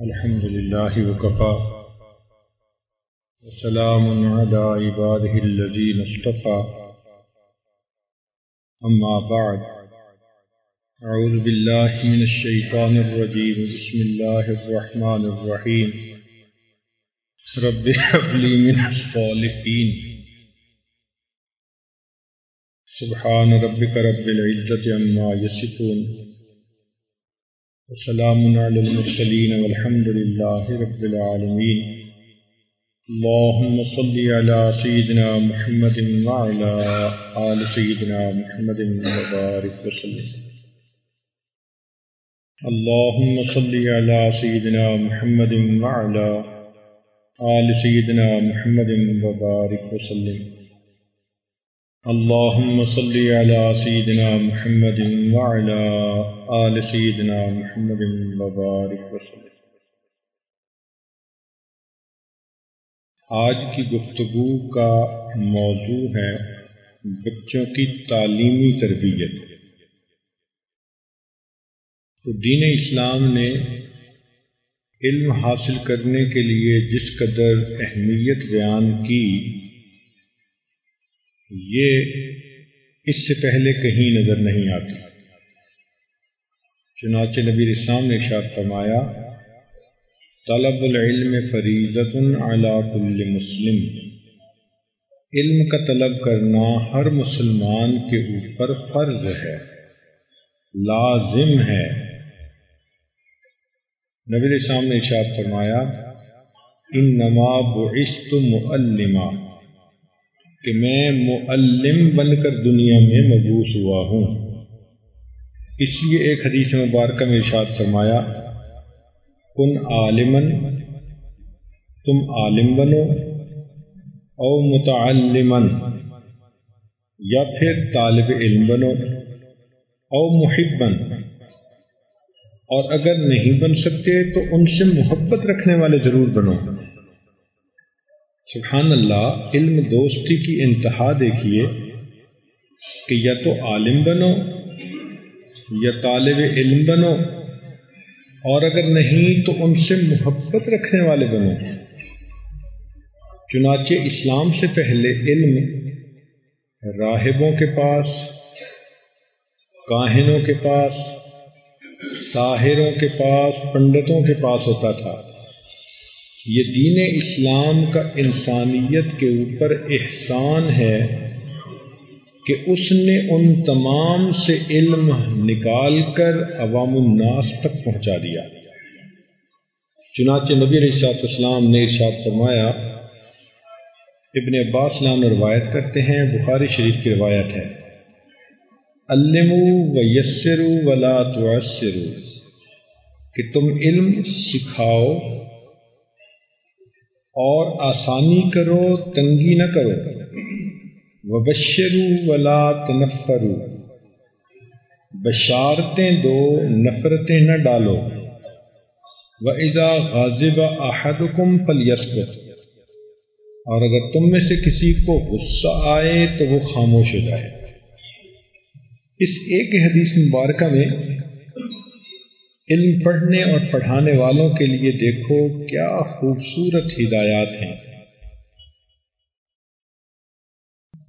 الحمد لله وكفى. وسلام على عباده الذين اصطفى. أما بعد أعوذ بالله من الشيطان الرجيم. بسم الله الرحمن الرحيم. رب هب لي من الصالحين. سبحان ربك رب العزة عما يصفون. وسلام على المرسلين والحمد لله رب العالمين. اللهم صل على سيدنا محمد وعلى آل سيدنا محمد وبارك وسلم. اللهم صل على سيدنا محمد وعلى آل سيدنا محمد وبارك وسلم. اللهم صل على سيدنا محمد وعلى آل سيدنا محمد وبارك وسلم. آج کی گفتگو کا موضوع ہے بچوں کی تعلیمی تربیت. تو دین اسلام نے علم حاصل کرنے کے لیے جس قدر اہمیت بیان کی یہ اس سے پہلے کہیں نظر نہیں آتی۔ چنانچہ نبی اسلام نے ارشاد فرمایا، طلب العلم فریضت علی کل مسلم۔ علم کا طلب کرنا ہر مسلمان کے اوپر فرض ہے، لازم ہے۔ نبی اسلام نے ارشاد فرمایا ان نما بعثت معلما کہ میں معلم بن کر دنیا میں مبوس ہوا ہوں۔ اس لیے ایک حدیث مبارکہ میں ارشاد فرمایا، کن عالمن تم عالم بنو او متعلمن یا پھر طالب علم بنو او محبن اور اگر نہیں بن سکتے تو ان سے محبت رکھنے والے ضرور بنو۔ سبحان اللہ، علم دوستی کی انتہا دیکھیے کہ یا تو عالم بنو، یا طالب علم بنو، اور اگر نہیں تو ان سے محبت رکھنے والے بنو۔ چنانچہ اسلام سے پہلے علم راہبوں کے پاس، کاہنوں کے پاس، ساحروں کے پاس، پنڈتوں کے پاس ہوتا تھا۔ یہ دین اسلام کا انسانیت کے اوپر احسان ہے کہ اس نے ان تمام سے علم نکال کر عوام الناس تک پہنچا دیا۔ چنانچہ نبی ارشاد اسلام نے ارشاد فرمایا، ابن عباس لان روایت کرتے ہیں، بخاری شریف کی روایت ہے۔ علم و یسر ولا تو کہ تم علم سکھاؤ اور آسانی کرو، تنگی نہ کرو۔ وبشرو ولا تنفرو بشارتیں دو، نفرتیں نہ ڈالو۔ و ادا غازب احدکم فلیسکت اور اگر تم میں سے کسی کو غصہ آئے تو وہ خاموش ہو جائے۔ اس ایک حدیث مبارکہ میں علم پڑھنے اور پڑھانے والوں کے لیے دیکھو کیا خوبصورت ہدایات ہیں۔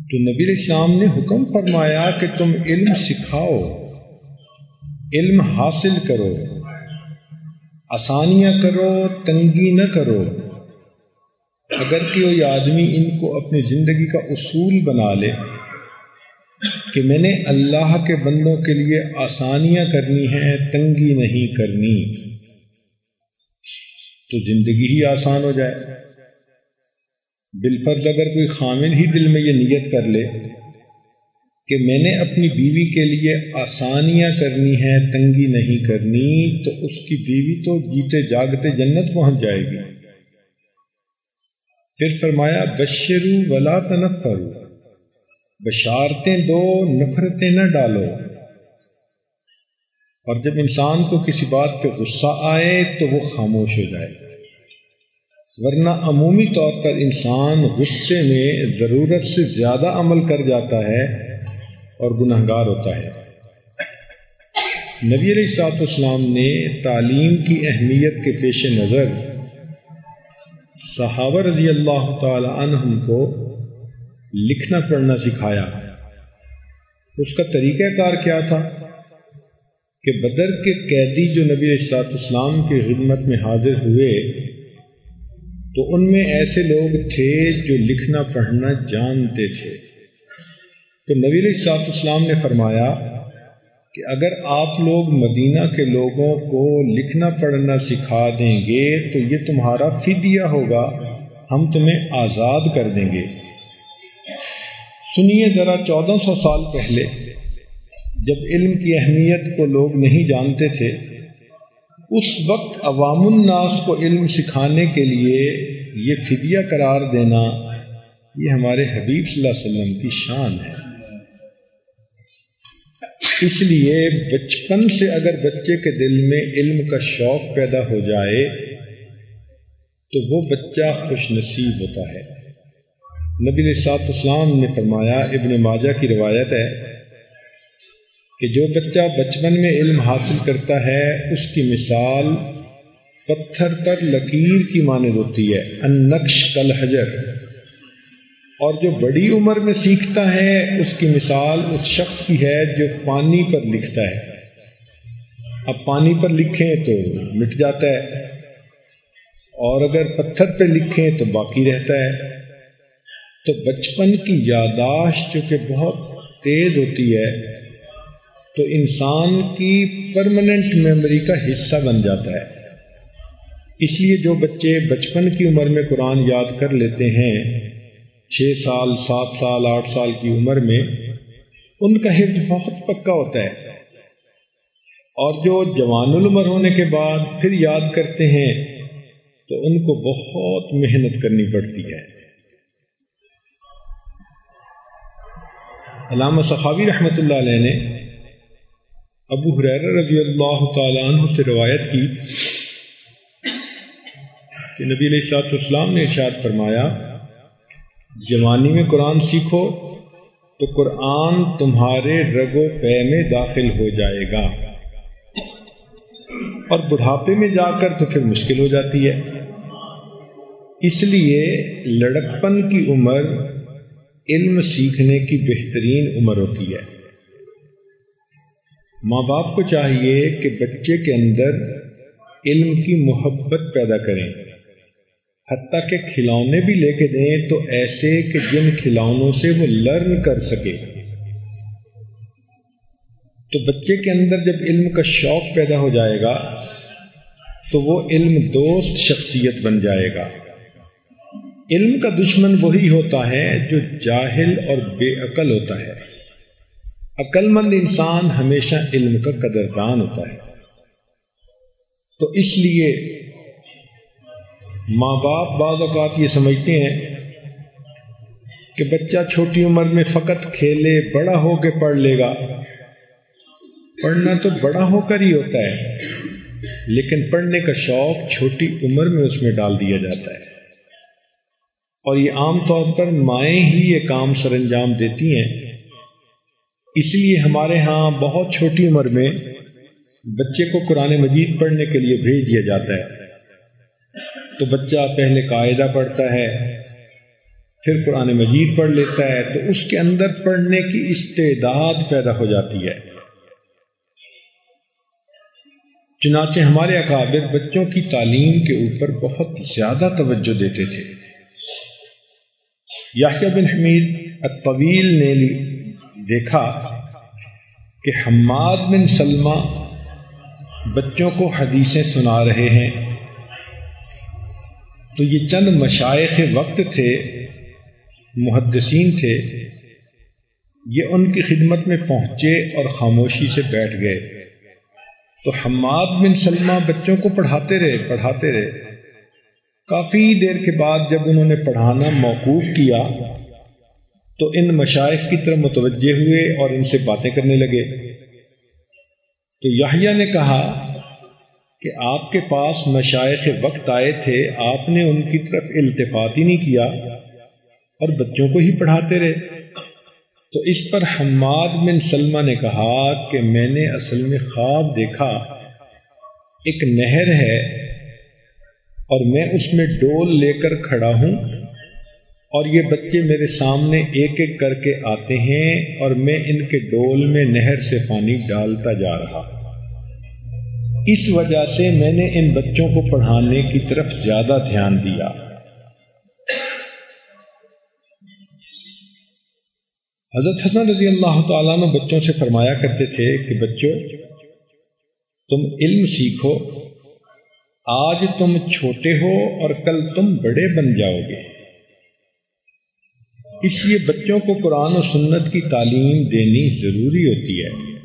تو نبی اسلام نے حکم فرمایا کہ تم علم سکھاؤ، علم حاصل کرو، آسانیاں کرو، تنگی نہ کرو۔ اگر کوئی آدمی ان کو اپنی زندگی کا اصول بنا لے کہ میں نے اللہ کے بندوں کے لیے آسانیاں کرنی ہیں، تنگی نہیں کرنی۔ تو زندگی ہی آسان ہو جائے۔ بالفرد اگر کوئی خامل ہی دل میں یہ نیت کر لے کہ میں نے اپنی بیوی کے لیے آسانیاں کرنی ہیں، تنگی نہیں کرنی، تو اس کی بیوی تو جیتے جاگتے جنت پہنچ جائے گی۔ پھر فرمایا، بشرو ولا تنفرو۔ بشارتیں دو، نفرتیں نہ ڈالو۔ اور جب انسان کو کسی بات پہ غصہ آئے تو وہ خاموش ہو جائے۔ ورنہ عمومی طور پر انسان غصے میں ضرورت سے زیادہ عمل کر جاتا ہے اور گناہ گار ہوتا ہے۔ نبی علیہ سات اسلام نے تعلیم کی اہمیت کے پیش نظر صحابہ رضی اللہ تعالی عنہم کو لکھنا پڑھنا سکھایا۔ اس کا طریقہ کار کیا تھا؟ کہ بدر کے قیدی جو نبی السلاط اسلام کی خدمت میں حاضر ہوئے، تو ان میں ایسے لوگ تھے جو لکھنا پڑھنا جانتے تھے۔ تو نبی السلاط اسلام نے فرمایا کہ اگر آپ لوگ مدینہ کے لوگوں کو لکھنا پڑھنا سکھا دیں گے، تو یہ تمہارا فدیہ ہوگا، ہم تمہیں آزاد کر دیں گے۔ سنیے ذرا چودہ سو سال پہلے جب علم کی اہمیت کو لوگ نہیں جانتے تھے، اس وقت عوام الناس کو علم سکھانے کے لیے یہ فدیہ قرار دینا یہ ہمارے حبیب صلی اللہ علیہ وسلم کی شان ہے۔ اس لیے بچپن سے اگر بچے کے دل میں علم کا شوق پیدا ہو جائے تو وہ بچہ خوش نصیب ہوتا ہے۔ نبی سات اسلام نے فرمایا، ابن ماجہ کی روایت ہے کہ جو بچہ بچپن میں علم حاصل کرتا ہے، اس کی مثال پتھر پر لکیر کی مانند ہوتی ہے ان نقش کل حجر اور جو بڑی عمر میں سیکھتا ہے، اس کی مثال اس شخص کی ہے جو پانی پر لکھتا ہے۔ اب پانی پر لکھیں تو مٹ جاتا ہے، اور اگر پتھر پہ لکھیں تو باقی رہتا ہے۔ تو بچپن کی یاداشت جو کہ بہت تیز ہوتی ہے، تو انسان کی پرماننٹ میموری کا حصہ بن جاتا ہے۔ اس لیے جو بچے بچپن کی عمر میں قرآن یاد کر لیتے ہیں، چھ سال، سات سال، آٹھ سال کی عمر میں، ان کا حفظ بہت پکا ہوتا ہے۔ اور جو جوان العمر ہونے کے بعد پھر یاد کرتے ہیں، تو ان کو بہت محنت کرنی پڑتی ہے۔ علامہ صحابی رحمۃ اللہ علیہ نے ابو حریر رضی اللہ تعالیٰ عنہ سے روایت کی کہ نبی علیہ السلاط اسلام نے ارشاد فرمایا، جوانی میں قرآن سیکھو تو قرآن تمہارے رگو پے میں داخل ہو جائے گا۔ اور بڑھاپے میں جا کر تو پھر مشکل ہو جاتی ہے۔ اس لیے لڑکپن کی عمر علم سیکھنے کی بہترین عمر ہوتی ہے۔ ماں باپ کو چاہیے کہ بچے کے اندر علم کی محبت پیدا کریں۔ حتیٰ کہ کھلونے بھی لے کے دیں تو ایسے کہ جن کھلونوں سے وہ لرن کر سکے۔ تو بچے کے اندر جب علم کا شوق پیدا ہو جائے گا تو وہ علم دوست شخصیت بن جائے گا۔ علم کا دشمن وہی ہوتا ہے جو جاہل اور بے عقل ہوتا ہے۔ عقل مند انسان ہمیشہ علم کا قدردان ہوتا ہے۔ تو اس لیے ماں باپ بعض اوقات یہ سمجھتے ہیں کہ بچہ چھوٹی عمر میں فقط کھیلے بڑا ہو کے پڑھ لے گا۔ پڑھنا تو بڑا ہو کر ہی ہوتا ہے، لیکن پڑھنے کا شوق چھوٹی عمر میں اس میں ڈال دیا جاتا ہے۔ اور یہ عام طور پر مائیں ہی یہ کام سر انجام دیتی ہیں۔ اس لیے ہمارے ہاں بہت چھوٹی عمر میں بچے کو قرآن مجید پڑھنے کے لیے بھیج دیا جاتا ہے۔ تو بچہ پہلے قاعدہ پڑھتا ہے، پھر قرآن مجید پڑھ لیتا ہے، تو اس کے اندر پڑھنے کی استعداد پیدا ہو جاتی ہے۔ چنانچہ ہمارے اکابر بچوں کی تعلیم کے اوپر بہت زیادہ توجہ دیتے تھے۔ یاحیہ بن حمید الطویل نے دیکھا کہ حماد بن سلمہ بچوں کو حدیثیں سنا رہے ہیں۔ تو یہ چند مشائق وقت تھے، محدثین تھے، یہ ان کی خدمت میں پہنچے اور خاموشی سے بیٹھ گئے۔ تو حماد بن سلمہ بچوں کو پڑھاتے رہے پڑھاتے رہے۔ کافی دیر کے بعد جب انہوں نے پڑھانا موقوف کیا، تو ان مشائق کی طرف متوجہ ہوئے اور ان سے باتیں کرنے لگے۔ تو یاہیا نے کہا کہ آپ کے پاس مشائق وقت آئے تھے، آپ نے ان کی طرف التفات ہی نہیں کیا اور بچوں کو ہی پڑھاتے رہے۔ تو اس پر حماد بن سلمہ نے کہا کہ میں نے اصل میں خواب دیکھا۔ ایک نہر ہے اور میں اس میں ڈول لے کر کھڑا ہوں اور یہ بچے میرے سامنے ایک ایک کر کے آتے ہیں اور میں ان کے ڈول میں نہر سے پانی ڈالتا جا رہا اس وجہ سے میں نے ان بچوں کو پڑھانے کی طرف زیادہ دھیان دیا۔ حضرت حسن رضی اللہ تعالیٰ نے بچوں سے فرمایا کرتے تھے کہ بچوں، تم علم سیکھو آج تم چھوٹے ہو اور کل تم بڑے بن جاؤ گے۔ اس لیے بچوں کو قرآن و سنت کی تعلیم دینی ضروری ہوتی ہے۔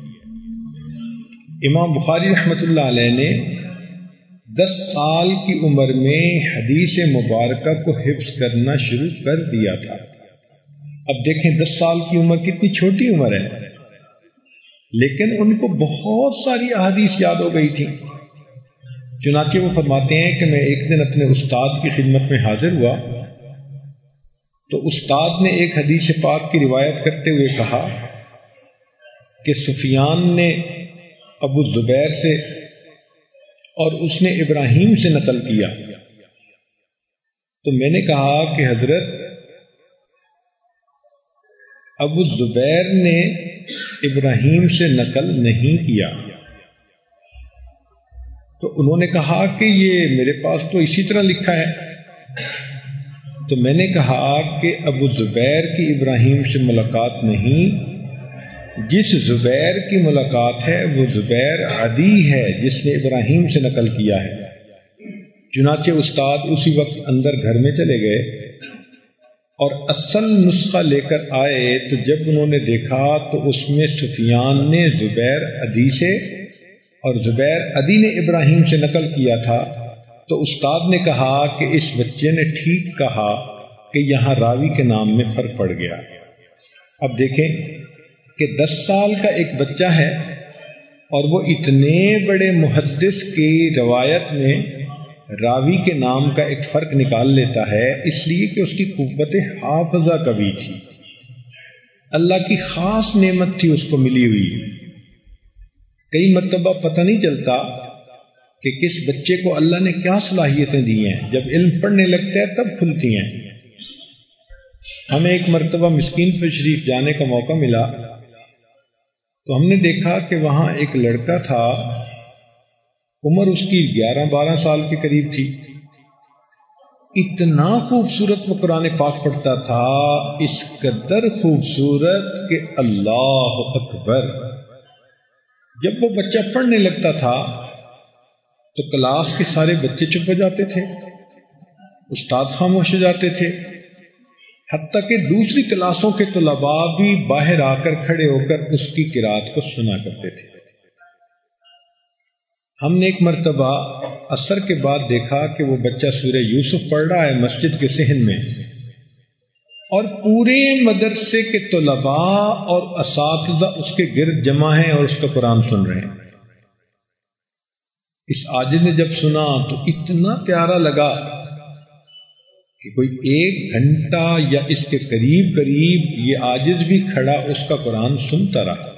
امام بخاری رحمۃ اللہ علیہ نے دس سال کی عمر میں حدیث مبارکہ کو حفظ کرنا شروع کر دیا تھا۔ اب دیکھیں دس سال کی عمر کتنی چھوٹی عمر ہے۔ لیکن ان کو بہت ساری احادیث یاد ہو گئی تھی چنانچہ وہ فرماتے ہیں کہ میں ایک دن اپنے استاد کی خدمت میں حاضر ہوا تو استاد نے ایک حدیث پاک کی روایت کرتے ہوئے کہا کہ سفیان نے ابو زبیر سے اور اس نے ابراہیم سے نقل کیا۔ تو میں نے کہا کہ حضرت ابو زبیر نے ابراہیم سے نقل نہیں کیا۔ تو انہوں نے کہا کہ یہ میرے پاس تو اسی طرح لکھا ہے۔ تو میں نے کہا کہ ابو زبیر کی ابراہیم سے ملاقات نہیں۔ جس زبیر کی ملاقات ہے، وہ زبیر عدی ہے، جس نے ابراہیم سے نقل کیا ہے۔ چنانچہ استاد اسی وقت اندر گھر میں چلے گئے اور اصل نسخہ لے کر آئے۔ تو جب انہوں نے دیکھا تو اس میں سفیان نے زبیر ادی سے اور زبیر ادی نے ابراہیم سے نقل کیا تھا، تو استاد نے کہا کہ اس بچے نے ٹھیک کہا کہ یہاں راوی کے نام میں فرق پڑ گیا۔ اب دیکھیں کہ دس سال کا ایک بچہ ہے اور وہ اتنے بڑے محدث کی روایت میں راوی کے نام کا ایک فرق نکال لیتا ہے، اس لیے کہ اس کی قوت حافظہ کبھی تھی۔ اللہ کی خاص نعمت تھی اس کو ملی ہوئی۔ کئی مرتبہ پتہ نہیں چلتا کہ کس بچے کو اللہ نے کیا صلاحیتیں دی ہیں۔ جب علم پڑھنے لگتا ہے تب کھلتی ہیں۔ ہمیں ایک مرتبہ مسکین پر شریف جانے کا موقع ملا تو ہم نے دیکھا کہ وہاں ایک لڑکا تھا۔ عمر اس کی گیارہ بارہ سال کے قریب تھی۔ اتنا خوبصورت وہ قرآن پاک پڑھتا تھا، اس قدر خوبصورت کہ اللہ اکبر۔ جب وہ بچہ پڑھنے لگتا تھا تو کلاس کے سارے بچے چپ ہو جاتے تھے، استاد خاموش ہو جاتے تھے، حتیٰ کہ دوسری کلاسوں کے طلباء بھی باہر آ کر کھڑے ہو کر اس کی کراط کو سنا کرتے تھے۔ ہم نے ایک مرتبہ اثر کے بعد دیکھا کہ وہ بچہ سورہ یوسف پڑھ رہا ہے مسجد کے سہن میں۔ اور پورے مدرسے کے طلباء اور اساتذہ اس کے گرد جمع ہیں اور اس کا قرآن سن رہے ہیں۔ اس آج نے جب سنا تو اتنا پیارا لگا کہ کوئی ایک گھنٹہ یا اس کے قریب قریب یہ آجز بھی کھڑا اس کا قرآن سنتا رہا۔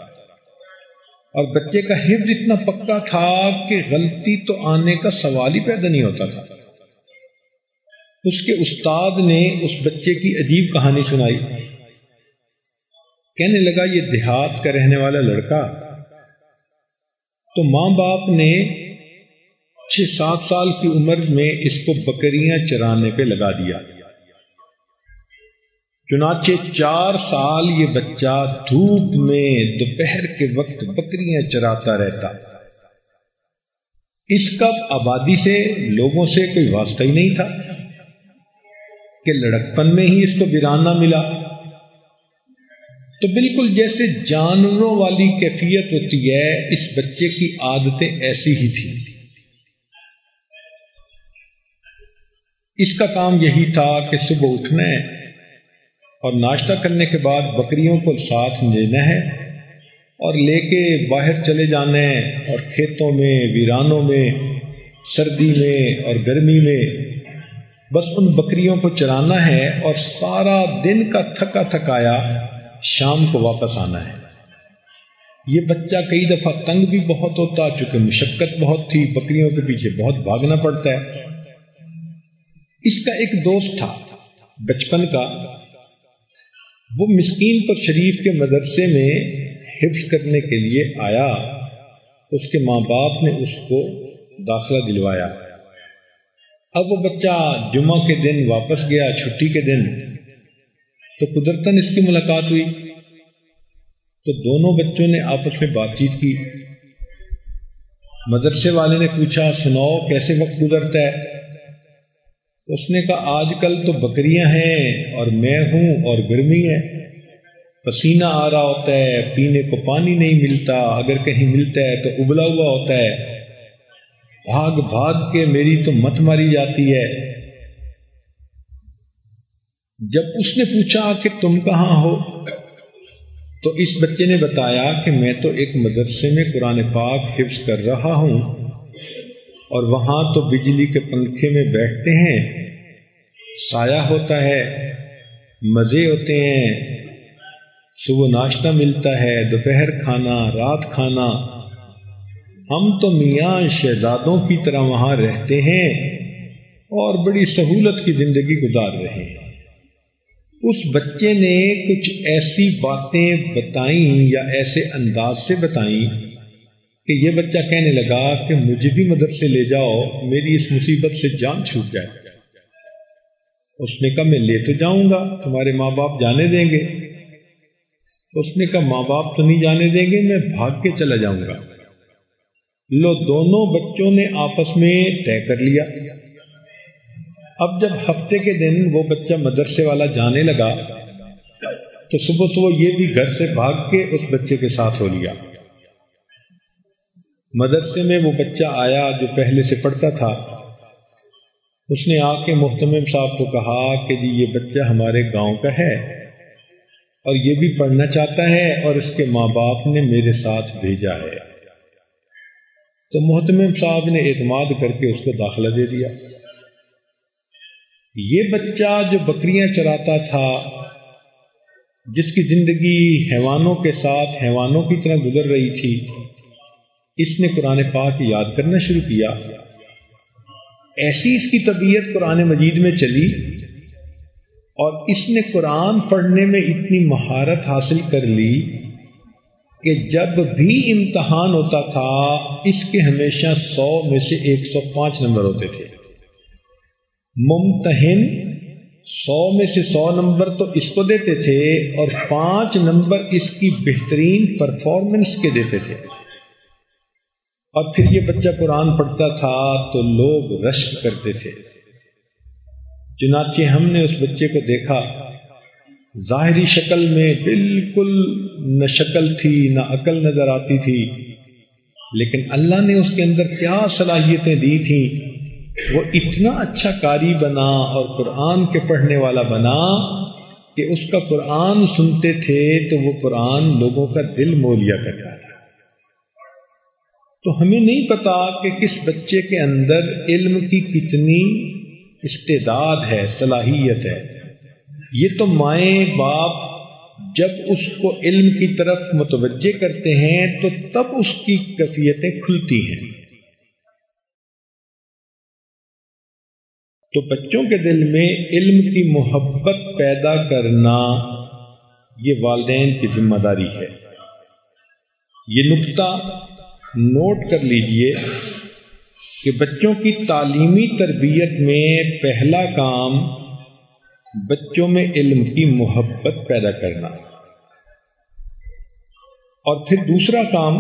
اور بچے کا حفظ اتنا پکا تھا کہ غلطی تو آنے کا سوال ہی پیدا نہیں ہوتا تھا۔ اس کے استاد نے اس بچے کی عجیب کہانی سنائی۔ کہنے لگا، یہ دیہات کا رہنے والا لڑکا۔ تو ماں باپ نے چھ سات سال کی عمر میں اس کو بکریاں چرانے پہ لگا دیا۔ چنانچہ چار سال یہ بچہ دھوپ میں دوپہر کے وقت بکریاں چراتا رہتا۔ اس کا آبادی سے، لوگوں سے کوئی واسطہ ہی نہیں تھا۔ کہ لڑکپن میں ہی اس کو ویرانہ ملا۔ تو بالکل جیسے جانوروں والی کیفیت ہوتی ہے، اس بچے کی عادتیں ایسی ہی تھیں۔ اس کا کام یہی تھا کہ صبح اٹھنا ہے اور ناشتہ کرنے کے بعد بکریوں کو ساتھ لینا ہے اور لے کے باہر چلے جانا ہے اور کھیتوں میں، ویرانوں میں، سردی میں اور گرمی میں بس ان بکریوں کو چرانا ہے اور سارا دن کا تھکا تھکایا شام کو واپس آنا ہے۔ یہ بچہ کئی دفعہ تنگ بھی بہت ہوتا، چونکہ مشقت بہت تھی، بکریوں کے پیچھے بہت بھاگنا پڑتا ہے۔ اس کا ایک دوست تھا، بچپن کا۔ وہ مسکین پر شریف کے مدرسے میں حفظ کرنے کے لیے آیا۔ اس کے ماں باپ نے اس کو داخلہ دلوایا۔ اب وہ بچہ جمعہ کے دن واپس گیا، چھٹی کے دن، تو قدرتاً اس کی ملاقات ہوئی۔ تو دونوں بچوں نے آپس میں بات چیت کی۔ مدرسے والے نے پوچھا، سناؤ کیسے وقت گزرتا ہے؟ اس نے کہا، آج کل تو بکریاں ہیں اور میں ہوں اور گرمی ہے۔ پسینہ آ رہا ہوتا ہے، پینے کو پانی نہیں ملتا، اگر کہیں ملتا ہے تو ابلا ہوا ہوتا ہے۔ بھاگ بھاگ کے میری تو مت ماری جاتی ہے۔ جب اس نے پوچھا کہ تم کہاں ہو، تو اس بچے نے بتایا کہ میں تو ایک مدرسے میں قرآن پاک حفظ کر رہا ہوں اور وہاں تو بجلی کے پنکھے میں بیٹھتے ہیں۔ سایہ ہوتا ہے، مزے ہوتے ہیں۔ صبح ناشتہ ملتا ہے، دوپہر کھانا، رات کھانا۔ ہم تو میاں شہزادوں کی طرح وہاں رہتے ہیں اور بڑی سہولت کی زندگی گزار رہے ہیں۔ اس بچے نے کچھ ایسی باتیں بتائیں یا ایسے انداز سے بتائیں کہ یہ بچہ کہنے لگا کہ مجھے بھی مدد سے لے جاؤ، میری اس مصیبت سے جان چھوٹ جائے۔ اس نے کہا، میں لے تو جاؤں گا، تمہارے ماں باپ جانے دیں گے۔ اس نے کہا، ماں باپ تو نہیں جانے دیں گے، میں بھاگ کے چلا جاؤں گا۔ لو دونوں بچوں نے آپس میں طے کر لیا۔ اب جب ہفتے کے دن وہ بچہ مدرسے والا جانے لگا، تو صبح صبح یہ بھی گھر سے بھاگ کے اس بچے کے ساتھ ہو لیا۔ مدرسے میں وہ بچہ آیا جو پہلے سے پڑھتا تھا۔ اس نے آ کے محتمم صاحب کو کہا کہ جی یہ بچہ ہمارے گاؤں کا ہے اور یہ بھی پڑھنا چاہتا ہے اور اس کے ماں باپ نے میرے ساتھ بھیجا ہے۔ تو محتمم صاحب نے اعتماد کر کے اس کو داخلہ دے دیا۔ یہ بچہ جو بکریاں چراتا تھا، جس کی زندگی حیوانوں کے ساتھ حیوانوں کی طرح گزر رہی تھی، اس نے قرآن پاک یاد کرنا شروع کیا۔ ایسی اس کی طبیعت قرآن مجید میں چلی اور اس نے قرآن پڑھنے میں اتنی مہارت حاصل کر لی کہ جب بھی امتحان ہوتا تھا، اس کے ہمیشہ سو میں سے ایک سو پانچ نمبر ہوتے تھے۔ ممتحن، سو میں سے سو نمبر تو اس کو دیتے تھے اور پانچ نمبر اس کی بہترین پرفارمنس کے دیتے تھے۔ اور پھر یہ بچہ قرآن پڑھتا تھا تو لوگ رشک کرتے تھے۔ چنانچہ ہم نے اس بچے کو دیکھا۔ ظاہری شکل میں بالکل نہ شکل تھی، نہ عقل نظر آتی تھی۔ لیکن اللہ نے اس کے اندر کیا صلاحیتیں دی تھیں؟ وہ اتنا اچھا کاری بنا اور قرآن کے پڑھنے والا بنا کہ اس کا قرآن سنتے تھے تو وہ قرآن لوگوں کا دل مو لیا کرتا تھا۔ تو ہمیں نہیں پتا کہ کس بچے کے اندر علم کی کتنی استعداد ہے، صلاحیت ہے۔ یہ تو مائیں باپ جب اس کو علم کی طرف متوجہ کرتے ہیں تو تب اس کی کفیتیں کھلتی ہیں۔ تو بچوں کے دل میں علم کی محبت پیدا کرنا یہ والدین کی ذمہ داری ہے۔ یہ نقطہ نوٹ کر لیجیے کہ بچوں کی تعلیمی تربیت میں پہلا کام بچوں میں علم کی محبت پیدا کرنا۔ اور پھر دوسرا کام،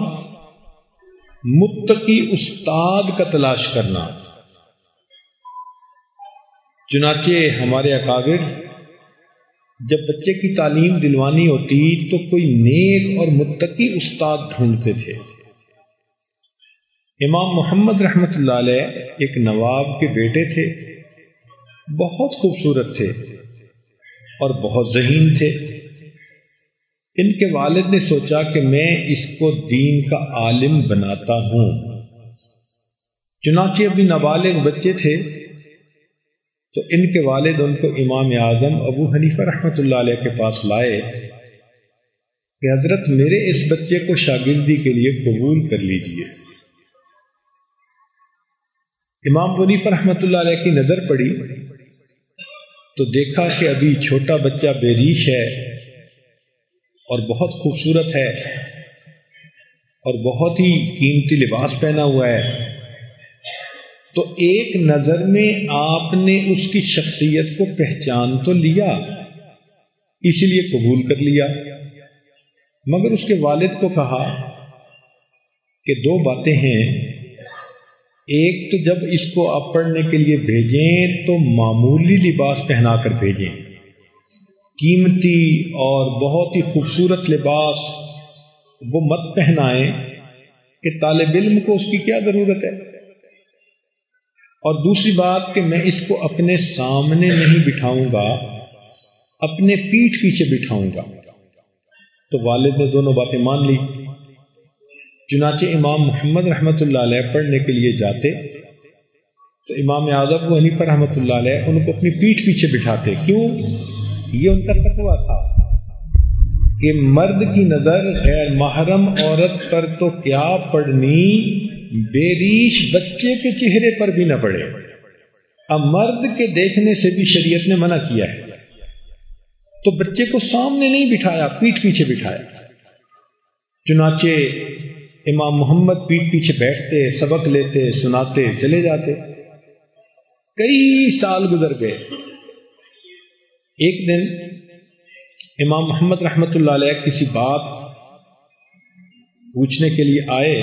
متقی استاد کا تلاش کرنا۔ چنانچہ ہمارے اکابر، جب بچے کی تعلیم دلوانی ہوتی تو کوئی نیک اور متقی استاد ڈھونڈتے تھے۔ امام محمد رحمت اللہ علیہ ایک نواب کے بیٹے تھے، بہت خوبصورت تھے۔ اور بہت ذہین تھے۔ ان کے والد نے سوچا کہ میں اس کو دین کا عالم بناتا ہوں۔ چنانچہ ابھی نابالغ بچے تھے، تو ان کے والد ان کو امام اعظم ابو حنیفہ رحمۃ اللہ علیہ کے پاس لائے کہ حضرت میرے اس بچے کو شاگردی کے لیے قبول کر لیجیے۔ امام بنی پر رحمۃ اللہ علیہ کی نظر پڑی تو دیکھا کہ ابھی چھوٹا بچہ بے ریش ہے اور بہت خوبصورت ہے اور بہت ہی قیمتی لباس پہنا ہوا ہے۔ تو ایک نظر میں آپ نے اس کی شخصیت کو پہچان تو لیا اسی لیے قبول کر لیا۔ مگر اس کے والد کو کہا کہ دو باتیں ہیں۔ ایک تو جب اس کو آپ پڑھنے کے لیے بھیجیں تو معمولی لباس پہنا کر بھیجیں۔ قیمتی اور بہت ہی خوبصورت لباس وہ مت پہنائیں کہ طالب علم کو اس کی کیا ضرورت ہے۔ اور دوسری بات کہ میں اس کو اپنے سامنے نہیں بٹھاؤں گا، اپنے پیٹھ پیچھے بٹھاؤں گا۔ تو والد نے دونوں باتیں مان لی۔ چنانچہ امام محمد رحمۃ اللہ علیہ پڑھنے کے لیے جاتے، تو امام اعظم و حنیفہ رحمۃ اللہ علیہ ان کو اپنی پیٹھ پیچھے بٹھاتے۔ کیوں؟ یہ ان کا تقوا تھا کہ مرد کی نظر غیر محرم عورت پر تو کیا پڑھنی بے ریش بچے کے چہرے پر بھی نہ پڑے۔ اب مرد کے دیکھنے سے بھی شریعت نے منع کیا ہے۔ تو بچے کو سامنے نہیں بٹھایا پیٹ پیچھے بٹھایا۔ چنانچہ امام محمد پیٹ پیچھے بیٹھتے، سبق لیتے، سناتے، چلے جاتے۔ کئی سال گزر گئے۔ ایک دن امام محمد رحمت اللہ علیہ کسی بات پوچھنے کے لیے آئے۔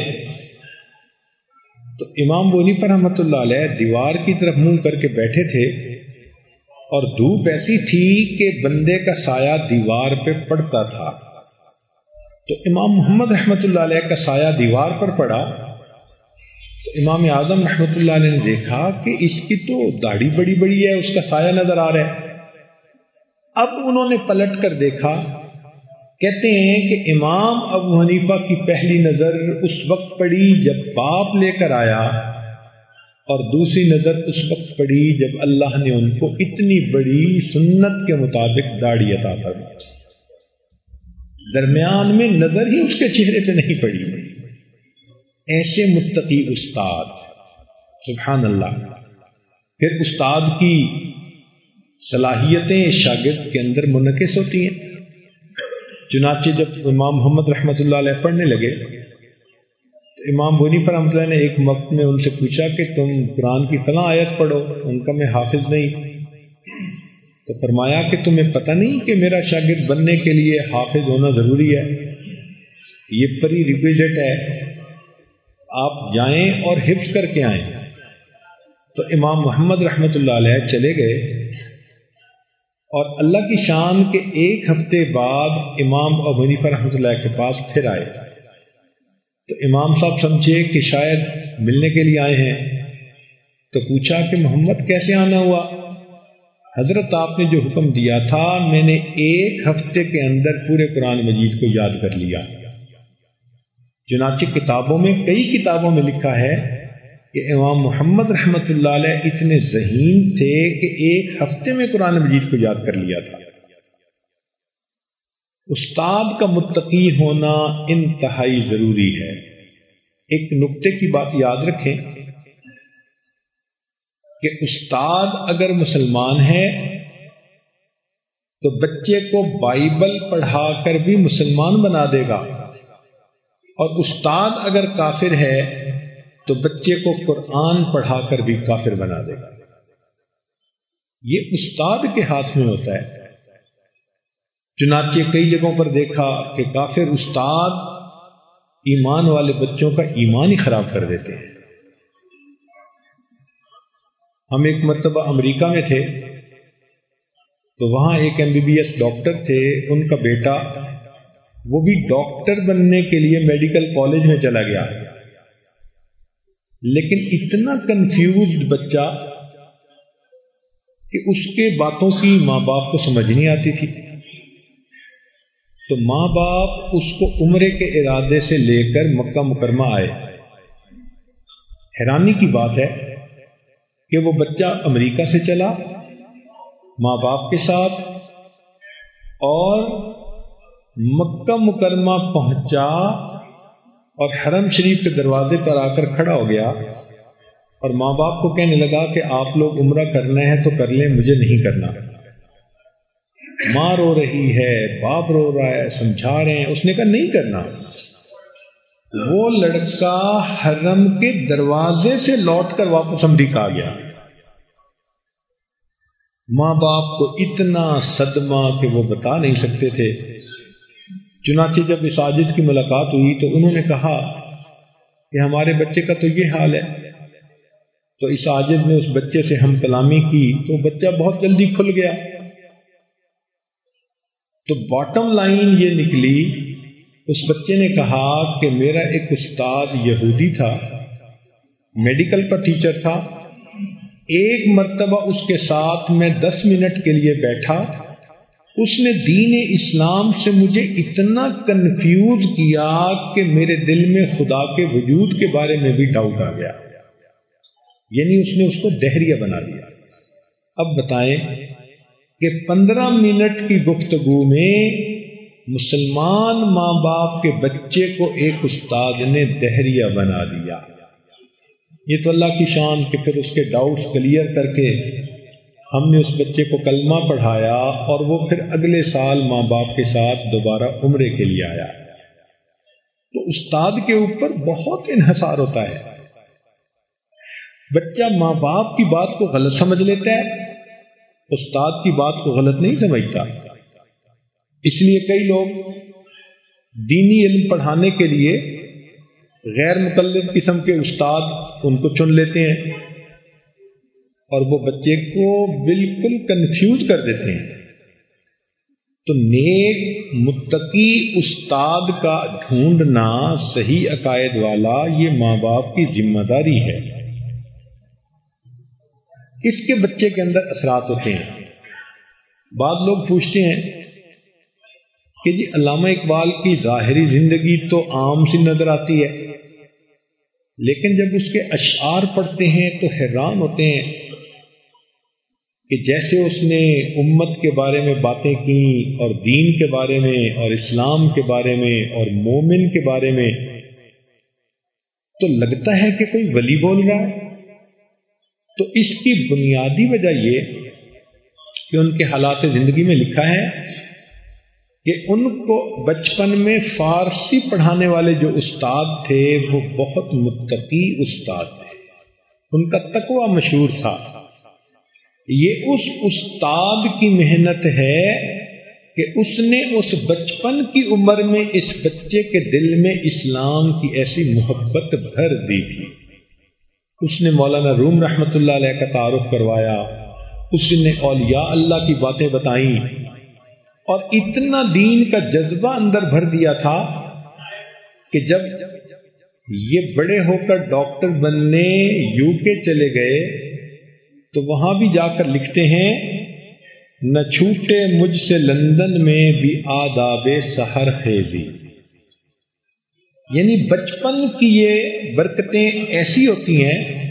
تو امام بونی پر رحمت اللہ علیہ دیوار کی طرف منہ کر کے بیٹھے تھے اور دھوپ ایسی تھی کہ بندے کا سایہ دیوار پہ پڑتا تھا۔ تو امام محمد رحمت اللہ علیہ کا سایہ دیوار پر پڑا تو امام اعظم رحمت اللہ علیہ نے دیکھا کہ اس کی تو داڑھی بڑی بڑی ہے، اس کا سایہ نظر آ رہا ہے۔ اب انہوں نے پلٹ کر دیکھا، کہتے ہیں کہ امام ابو حنیفہ کی پہلی نظر اس وقت پڑی جب باپ لے کر آیا اور دوسری نظر اس وقت پڑی جب اللہ نے ان کو اتنی بڑی سنت کے مطابق داڑھی عطا فرمائی۔ درمیان میں نظر ہی اس کے چہرے پہ نہیں پڑی ایسے متقی استاد، سبحان اللہ۔ پھر استاد کی صلاحیتیں شاگرد کے اندر منعقد ہوتی ہیں۔ چنانچہ جب امام محمد رحمت اللہ علیہ پڑھنے لگے، تو امام بونی پر اللہ نے ایک وقت میں ان سے پوچھا کہ تم قرآن کی فلاں آیت پڑھو، ان کا میں حافظ نہیں۔ تو فرمایا کہ تمہیں پتہ نہیں کہ میرا شاگرد بننے کے لیے حافظ ہونا ضروری ہے۔ یہ پری ریکویزٹ ہے۔ آپ جائیں اور حفظ کر کے آئیں۔ تو امام محمد رحمت اللہ علیہ چلے گئے۔ اور اللہ کی شان کے ایک ہفتے بعد امام ابنیفر رحمۃ اللہ کے پاس پھر آئے۔ تو امام صاحب سمجھے کہ شاید ملنے کے لیے آئے ہیں۔ تو پوچھا کہ محمد کیسے آنا ہوا؟ حضرت آپ نے جو حکم دیا تھا، میں نے ایک ہفتے کے اندر پورے قرآن مجید کو یاد کر لیا۔ چنانچہ کتابوں میں، کئی کتابوں میں لکھا ہے کہ امام محمد رحمت اللہ علیہ اتنے ذہین تھے کہ ایک ہفتے میں قرآن مجید کو یاد کر لیا تھا۔ استاد کا متقی ہونا انتہائی ضروری ہے۔ ایک نقطے کی بات یاد رکھیں۔ کہ استاد اگر مسلمان ہے تو بچے کو بائبل پڑھا کر بھی مسلمان بنا دے گا۔ اور استاد اگر کافر ہے تو بچے کو قرآن پڑھا کر بھی کافر بنا دے گا۔ یہ استاد کے ہاتھ میں ہوتا ہے۔ چنانچہ کئی جگہوں پر دیکھا کہ کافر استاد ایمان والے بچوں کا ایمان ہی خراب کر دیتے ہیں۔ ہم ایک مرتبہ امریکہ میں تھے تو وہاں ایک M B B S doctor تھے، ان کا بیٹا، وہ بھی ڈاکٹر بننے کے لیے میڈیکل کالج میں چلا گیا۔ لیکن اتنا کنفیوزڈ بچہ کہ اس کے باتوں کی ماں باپ کو سمجھ نہیں آتی تھی۔ تو ماں باپ اس کو عمرے کے ارادے سے لے کر مکہ مکرمہ آئے۔ حیرانی کی بات ہے کہ وہ بچہ امریکہ سے چلا، ماں باپ کے ساتھ، اور مکہ مکرمہ پہنچا اور حرم شریف کے دروازے پر آ کر کھڑا ہو گیا اور ماں باپ کو کہنے لگا کہ آپ لوگ عمرہ کرنا ہے تو کر لیں، مجھے نہیں کرنا۔ ماں رو رہی ہے، باپ رو رہا ہے، سمجھا رہے ہیں۔ اس نے کہا، نہیں کرنا۔ وہ لڑکا حرم کے دروازے سے لوٹ کر واپس امریکہ آ گیا۔ ماں باپ کو اتنا صدمہ کہ وہ بتا نہیں سکتے تھے۔ چنانچہ جب اس عاجز کی ملاقات ہوئی تو انہوں نے کہا کہ ہمارے بچے کا تو یہ حال ہے۔ تو اس عاجز نے اس بچے سے ہم کلامی کی تو بچہ بہت جلدی کھل گیا۔ تو باٹم لائن یہ نکلی، اس بچے نے کہا کہ میرا ایک استاد یہودی تھا میڈیکل کا ٹیچر تھا۔ ایک مرتبہ اس کے ساتھ میں دس منٹ کے لیے بیٹھا۔ اس نے دین اسلام سے مجھے اتنا کنفیوز کیا کہ میرے دل میں خدا کے وجود کے بارے میں بھی ڈاؤٹ آ گیا۔ یعنی اس نے اس کو دہریہ بنا دیا۔ اب بتائیں کہ پندرہ منٹ کی گفتگو میں مسلمان ماں باپ کے بچے کو ایک استاد نے دہریہ بنا دیا۔ یہ تو اللہ کی شان کہ پھر اس کے ڈاؤٹس کلیئر کر کے ہم نے اس بچے کو کلمہ پڑھایا اور وہ پھر اگلے سال ماں باپ کے ساتھ دوبارہ عمرے کے لیے آیا۔ تو استاد کے اوپر بہت انحصار ہوتا ہے۔ بچہ ماں باپ کی بات کو غلط سمجھ لیتا ہے، استاد کی بات کو غلط نہیں سمجھتا۔ اس لیے کئی لوگ دینی علم پڑھانے کے لیے غیر مقلد قسم کے استاد ان کو چن لیتے ہیں اور وہ بچے کو بالکل کنفیوز کر دیتے ہیں۔ تو نیک متقی استاد کا ڈھونڈنا صحیح عقائد والا یہ ماں باپ کی ذمہ داری ہے۔ اس کے بچے کے اندر اثرات ہوتے ہیں۔ بعض لوگ پوچھتے ہیں کہ جی علامہ اقبال کی ظاہری زندگی تو عام سی نظر آتی ہے۔ لیکن جب اس کے اشعار پڑھتے ہیں تو حیران ہوتے ہیں کہ جیسے اس نے امت کے بارے میں باتیں کی اور دین کے بارے میں اور اسلام کے بارے میں اور مومن کے بارے میں، تو لگتا ہے کہ کوئی ولی بول رہا ہے۔ تو اس کی بنیادی وجہ یہ کہ ان کے حالات زندگی میں لکھا ہے کہ ان کو بچپن میں فارسی پڑھانے والے جو استاد تھے، وہ بہت متقی استاد تھے۔ ان کا تقوی مشہور تھا۔ یہ اس استاد کی محنت ہے کہ اس نے اس بچپن کی عمر میں اس بچے کے دل میں اسلام کی ایسی محبت بھر دی تھی۔ اس نے مولانا روم رحمت اللہ علیہ کا تعارف کروایا۔ اس نے اولیاء اللہ کی باتیں بتائیں۔ اور اتنا دین کا جذبہ اندر بھر دیا تھا کہ جب یہ بڑے ہو کر ڈاکٹر بننے یو کے چلے گئے تو وہاں بھی جا کر لکھتے ہیں، نہ چھوٹے مجھ سے لندن میں بھی آداب سحر خیزی یعنی بچپن کی یہ برکتیں ایسی ہوتی ہیں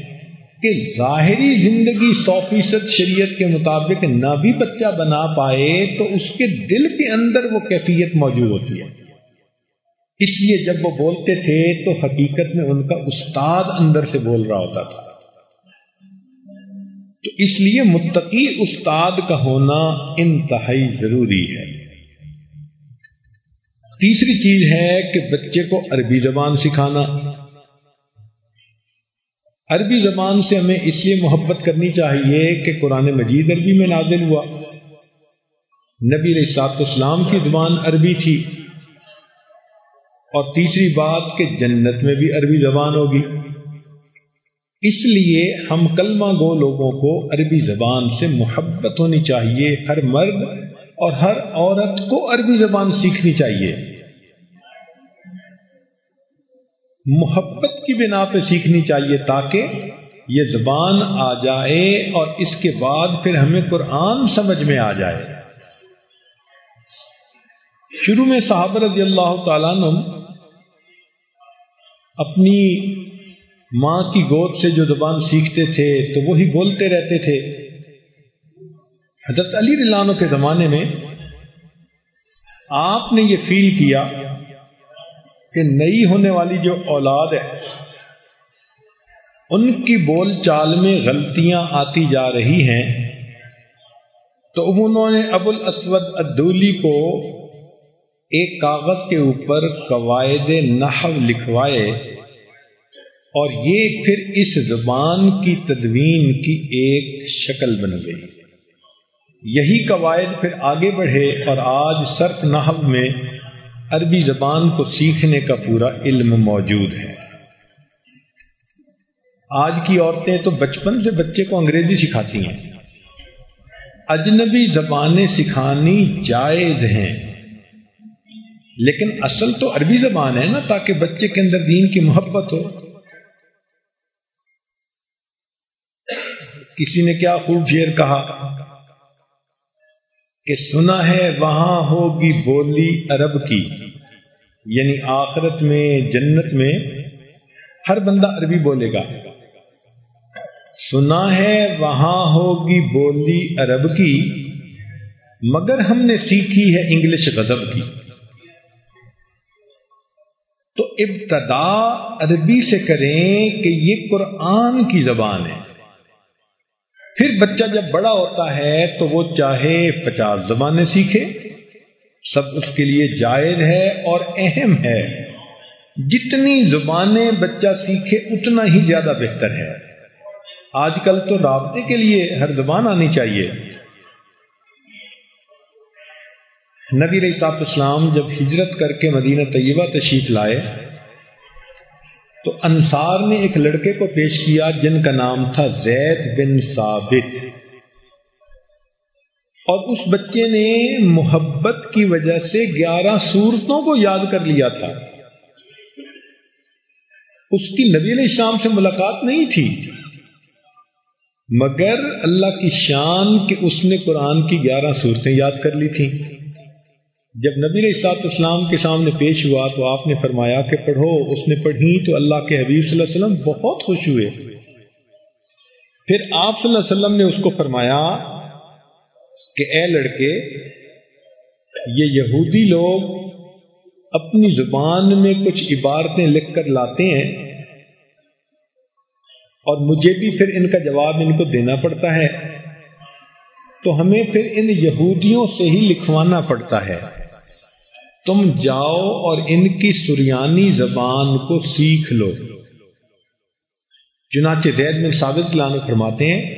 کہ ظاہری زندگی سو فیصد شریعت کے مطابق نہ بھی بچہ بنا پائے تو اس کے دل کے اندر وہ کیفیت موجود ہوتی ہے۔ اس لیے جب وہ بولتے تھے تو حقیقت میں ان کا استاد اندر سے بول رہا ہوتا تھا۔ تو اس لیے متقی استاد کا ہونا انتہائی ضروری ہے۔ تیسری چیز ہے کہ بچے کو عربی زبان سکھانا۔ عربی زبان سے ہمیں اس لیے محبت کرنی چاہیے کہ قرآن مجید عربی میں نازل ہوا۔ نبی رسات اسلام کی زبان عربی تھی۔ اور تیسری بات کہ جنت میں بھی عربی زبان ہوگی۔ اس لیے ہم کلمہ گو لوگوں کو عربی زبان سے محبت ہونی چاہیے۔ ہر مرد اور ہر عورت کو عربی زبان سیکھنی چاہیے۔ محبت کی بنا پہ سیکھنی چاہیے تاکہ یہ زبان آ جائے اور اس کے بعد پھر ہمیں قرآن سمجھ میں آ جائے۔ شروع میں صحابہ رضی اللہ تعالیٰ اپنی ماں کی گود سے جو زبان سیکھتے تھے تو وہی بولتے رہتے تھے۔ حضرت علی رلانوں کے زمانے میں آپ نے یہ فیل کیا کہ نئی ہونے والی جو اولاد ہے، ان کی بول چال میں غلطیاں آتی جا رہی ہیں۔ تو انہوں نے ابو الاسود ادولی کو ایک کاغذ کے اوپر قواعد نحو لکھوائے اور یہ پھر اس زبان کی تدوین کی ایک شکل بن گئی۔ یہی قواعد پھر آگے بڑھے اور آج صرف نحو میں عربی زبان کو سیکھنے کا پورا علم موجود ہے۔ آج کی عورتیں تو بچپن سے بچے کو انگریزی سکھاتی ہیں۔ اجنبی زبانیں سکھانی جائز ہیں۔ لیکن اصل تو عربی زبان ہے نا، تاکہ بچے کے اندر دین کی محبت ہو۔ کسی نے کیا خوب شیر کہا کہ سنا ہے وہاں ہوگی بولی عرب کی یعنی آخرت میں، جنت میں، ہر بندہ عربی بولے گا۔ سنا ہے وہاں ہوگی بولی عرب کی، مگر ہم نے سیکھی ہے انگلش غضب کی۔ تو ابتدا عربی سے کریں کہ یہ قرآن کی زبان ہے۔ پھر بچہ جب بڑا ہوتا ہے تو وہ چاہے پچاس زبانیں سیکھے، سب اس کے لیے جائز ہے اور اہم ہے۔ جتنی زبانیں بچہ سیکھے اتنا ہی زیادہ بہتر ہے۔ آج کل تو رابطے کے لیے ہر زبان آنی چاہیے۔ نبی رئی صاحب اسلام جب ہجرت کر کے مدینہ طیبہ تشریف لائے تو انصار نے ایک لڑکے کو پیش کیا جن کا نام تھا زید بن ثابت۔ اور اس بچے نے محبت کی وجہ سے گیارہ صورتوں کو یاد کر لیا تھا۔ اس کی نبی علیہ السلام سے ملاقات نہیں تھی۔ مگر اللہ کی شان کہ اس نے قرآن کی گیارہ صورتیں یاد کر لی تھیں۔ جب نبی سات اسلام کے سامنے پیش ہوا تو آپ نے فرمایا کہ پڑھو، اس نے پڑھی تو اللہ کے حبیب صلی اللہ علیہ وسلم بہت خوش ہوئے۔ پھر آپ صلی اللہ علیہ وسلم نے اس کو فرمایا کہ اے لڑکے، یہ یہودی لوگ اپنی زبان میں کچھ عبارتیں لکھ کر لاتے ہیں اور مجھے بھی پھر ان کا جواب ان کو دینا پڑتا ہے۔ تو ہمیں پھر ان یہودیوں سے ہی لکھوانا پڑتا ہے۔ تم جاؤ اور ان کی سریانی زبان کو سیکھ لو۔ چنانچہ زید میں ثابت لانے فرماتے ہیں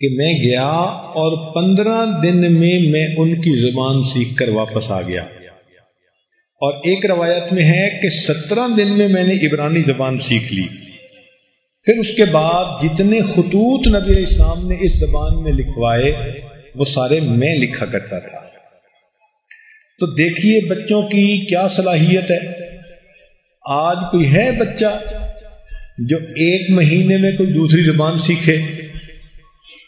کہ میں گیا اور پندرہ دن میں میں ان کی زبان سیکھ کر واپس آ گیا۔ اور ایک روایت میں ہے کہ سترہ دن میں میں نے عبرانی زبان سیکھ لی۔ پھر اس کے بعد جتنے خطوط نبی اسلام نے اس زبان میں لکھوائے، وہ سارے میں لکھا کرتا تھا۔ تو دیکھیے بچوں کی کیا صلاحیت ہے۔ آج کوئی ہے بچہ جو ایک مہینے میں کوئی دوسری زبان سیکھے؟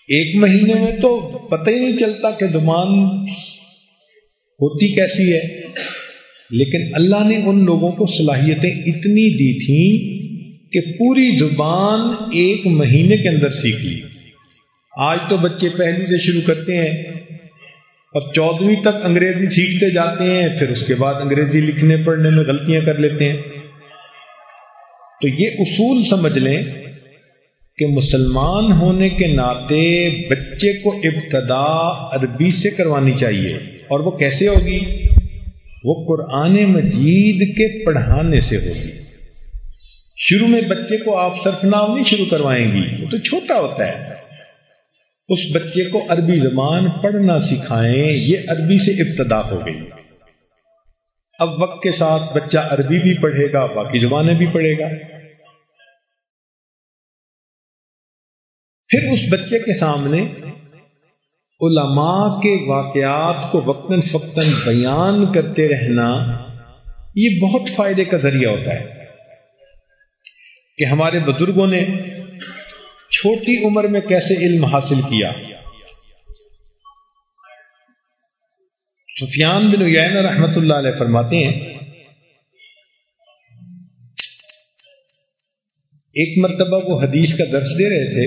ایک مہینے میں تو پتہ ہی نہیں چلتا کہ زبان ہوتی کیسی ہے۔ لیکن اللہ نے ان لوگوں کو صلاحیتیں اتنی دی تھیں کہ پوری زبان ایک مہینے کے اندر سیکھ لی۔ آج تو بچے پہلی سے شروع کرتے ہیں۔ اور چودہویں تک انگریزی سیکھتے جاتے ہیں، پھر اس کے بعد انگریزی لکھنے پڑھنے میں غلطیاں کر لیتے ہیں۔ تو یہ اصول سمجھ لیں کہ مسلمان ہونے کے ناطے بچے کو ابتدا عربی سے کروانی چاہیے۔ اور وہ کیسے ہوگی؟ وہ قرآن مجید کے پڑھانے سے ہوگی۔ شروع میں بچے کو آپ صرف نام نہیں شروع کروائیں گی، وہ تو چھوٹا ہوتا ہے۔ اس بچے کو عربی زبان پڑھنا سکھائیں، یہ عربی سے ابتدا ہو گئی۔ اب وقت کے ساتھ بچہ عربی بھی پڑھے گا، باقی زبانیں بھی پڑھے گا۔ پھر اس بچے کے سامنے علماء کے واقعات کو وقتاً فقتاً بیان کرتے رہنا یہ بہت فائدے کا ذریعہ ہوتا ہے کہ ہمارے بزرگوں نے چھوٹی عمر میں کیسے علم حاصل کیا؟ سفیان بن یعین رحمت اللہ علیہ فرماتے ہیں، ایک مرتبہ وہ حدیث کا درس دے رہے تھے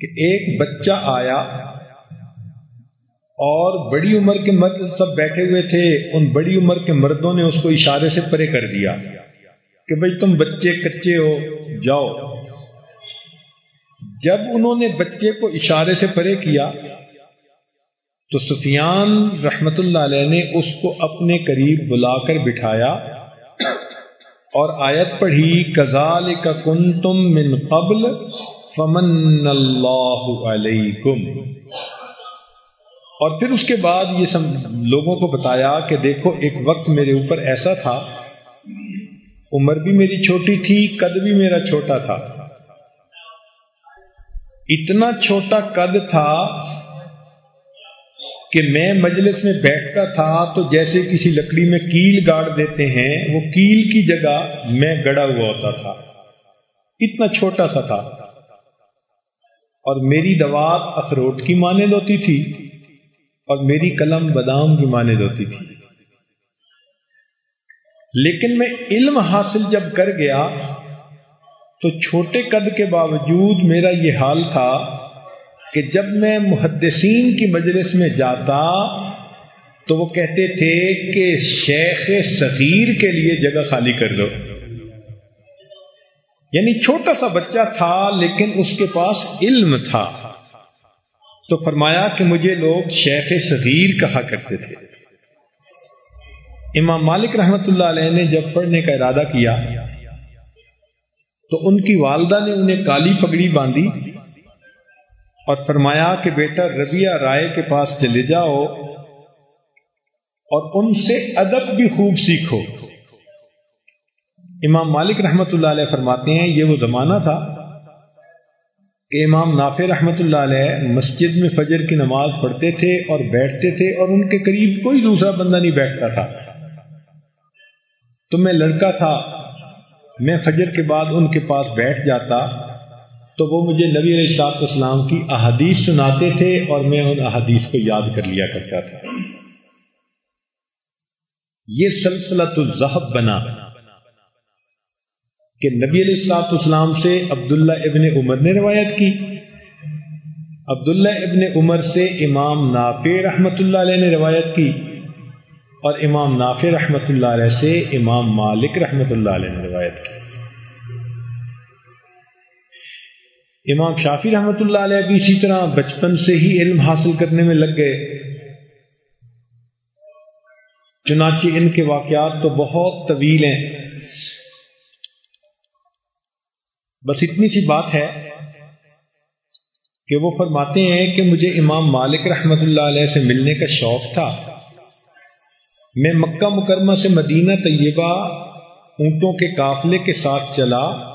کہ ایک بچہ آیا اور بڑی عمر کے مرد سب بیٹھے ہوئے تھے، ان بڑی عمر کے مردوں نے اس کو اشارے سے پرے کر دیا کہ بھائی تم بچے کچے ہو، جاؤ۔ جب انہوں نے بچے کو اشارے سے پرے کیا، تو سفیان رحمت اللہ علیہ نے اس کو اپنے قریب بلا کر بٹھایا اور آیت پڑھی کزال کا کن تم من قبل فمن اللہ علیکم. اور پھر اس کے بعد یہ سب لوگوں کو بتایا کہ دیکھو، ایک وقت میرے اوپر ایسا تھا، عمر بھی میری چھوٹی تھی، قد بھی میرا چھوٹا تھا۔ اتنا چھوٹا قد تھا کہ میں مجلس میں بیٹھتا تھا تو جیسے کسی لکڑی میں کیل گاڑ دیتے ہیں، وہ کیل کی جگہ میں گڑا ہوا ہوتا تھا۔ اتنا چھوٹا سا تھا۔ اور میری دوات اخروٹ کی مانند ہوتی تھی اور میری قلم بادام کی مانند ہوتی تھی۔ لیکن میں علم حاصل جب کر گیا تو چھوٹے قد کے باوجود میرا یہ حال تھا کہ جب میں محدثین کی مجلس میں جاتا تو وہ کہتے تھے کہ شیخ صغیر کے لیے جگہ خالی کر دو۔ یعنی چھوٹا سا بچہ تھا لیکن اس کے پاس علم تھا۔ تو فرمایا کہ مجھے لوگ شیخ صغیر کہا کرتے تھے۔ امام مالک رحمت اللہ علیہ نے جب پڑھنے کا ارادہ کیا تو ان کی والدہ نے انہیں کالی پگڑی باندھی اور فرمایا کہ بیٹا ربیہ رائے کے پاس چلے جاؤ اور ان سے ادب بھی خوب سیکھو۔ امام مالک رحمت اللہ علیہ فرماتے ہیں، یہ وہ زمانہ تھا کہ امام نافع رحمت اللہ علیہ مسجد میں فجر کی نماز پڑھتے تھے اور بیٹھتے تھے اور ان کے قریب کوئی دوسرا بندہ نہیں بیٹھتا تھا۔ تو میں لڑکا تھا میں فجر کے بعد ان کے پاس بیٹھ جاتا تو وہ مجھے نبی علیہ السلاط اسلام کی احادیث سناتے تھے اور میں ان احادیث کو یاد کر لیا کرتا تھا۔ یہ سلسلہ تو ذہب بنا کہ نبی علیہ السلاط اسلام سے عبداللہ ابن عمر نے روایت کی۔ عبداللہ ابن عمر سے امام نافع رحمت اللہ علیہ نے روایت کی۔ اور امام نافع رحمۃ اللہ علیہ سے امام مالک رحمۃ اللہ علیہ نے روایت کی۔ امام شافی رحمۃ اللہ علیہ بھی اسی طرح بچپن سے ہی علم حاصل کرنے میں لگ گئے۔ چنانچہ ان کے واقعات تو بہت طویل ہیں۔ بس اتنی سی بات ہے کہ وہ فرماتے ہیں کہ مجھے امام مالک رحمۃ اللہ علیہ سے ملنے کا شوق تھا۔ میں مکہ مکرمہ سے مدینہ طیبہ اونٹوں کے قافلے کے ساتھ چلا۔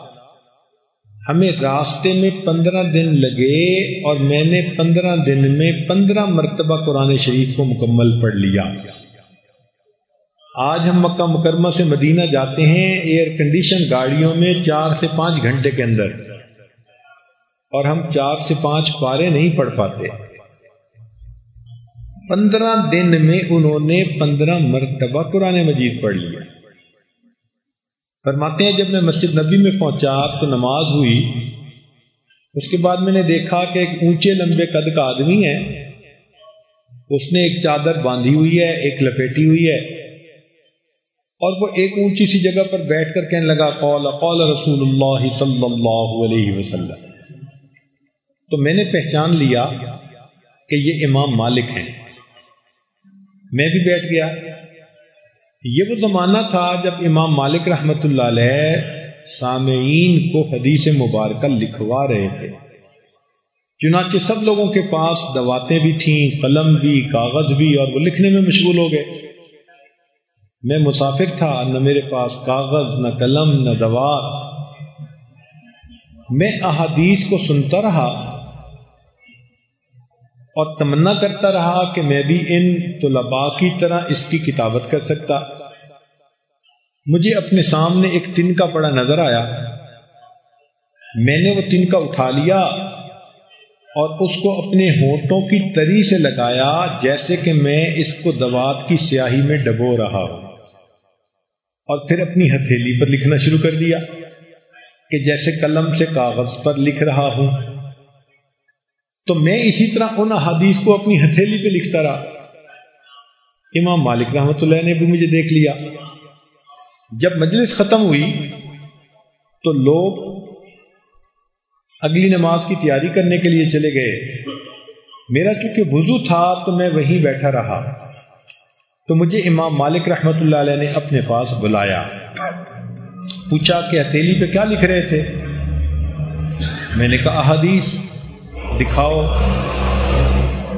ہمیں راستے میں پندرہ دن لگے اور میں نے پندرہ دن میں پندرہ مرتبہ قرآن شریف کو مکمل پڑھ لیا۔ آج ہم مکہ مکرمہ سے مدینہ جاتے ہیں ایئر کنڈیشن گاڑیوں میں چار سے پانچ گھنٹے کے اندر اور ہم چار سے پانچ پارے نہیں پڑھ پاتے۔ پندرہ دن میں انہوں نے پندرہ مرتبہ قرآن مجید پڑھ لیا۔ فرماتے ہیں، جب میں مسجد نبی میں پہنچا تو نماز ہوئی۔ اس کے بعد میں نے دیکھا کہ ایک اونچے لمبے قد کا آدمی ہے۔ اس نے ایک چادر باندھی ہوئی ہے، ایک لپیٹی ہوئی ہے۔ اور وہ ایک اونچی سی جگہ پر بیٹھ کر کہنے لگا قول قول رسول اللہ صلی اللہ علیہ وسلم۔ تو میں نے پہچان لیا کہ یہ امام مالک ہیں۔ میں بھی بیٹھ گیا۔ یہ وہ زمانہ تھا جب امام مالک رحمت اللہ علیہ سامعین کو حدیث مبارکہ لکھوا رہے تھے۔ چنانچہ سب لوگوں کے پاس دواتیں بھی تھیں، قلم بھی، کاغذ بھی، اور وہ لکھنے میں مشغول ہو گئے۔ میں مسافر تھا، نہ میرے پاس کاغذ، نہ قلم، نہ دوات۔ میں احادیث کو سنتا رہا۔ اور تمنا کرتا رہا کہ میں بھی ان طلباء کی طرح اس کی کتابت کر سکتا۔ مجھے اپنے سامنے ایک تن کا پڑا نظر آیا۔ میں نے وہ تن کا اٹھا لیا اور اس کو اپنے ہونٹوں کی تری سے لگایا جیسے کہ میں اس کو دوات کی سیاہی میں ڈبو رہا ہوں۔ اور پھر اپنی ہتھیلی پر لکھنا شروع کر دیا کہ جیسے قلم سے کاغذ پر لکھ رہا ہوں۔ تو میں اسی طرح ان احادیث کو اپنی ہتھیلی پہ لکھتا رہا۔ امام مالک رحمت اللہ نے بھی مجھے دیکھ لیا۔ جب مجلس ختم ہوئی تو لوگ اگلی نماز کی تیاری کرنے کے لیے چلے گئے۔ میرا کیونکہ وضو تھا تو میں وہیں بیٹھا رہا۔ تو مجھے امام مالک رحمت اللہ علیہ نے اپنے پاس بلایا۔ پوچھا کہ ہتھیلی پہ کیا لکھ رہے تھے؟ میں نے کہا، احادیث۔ دکھاؤ۔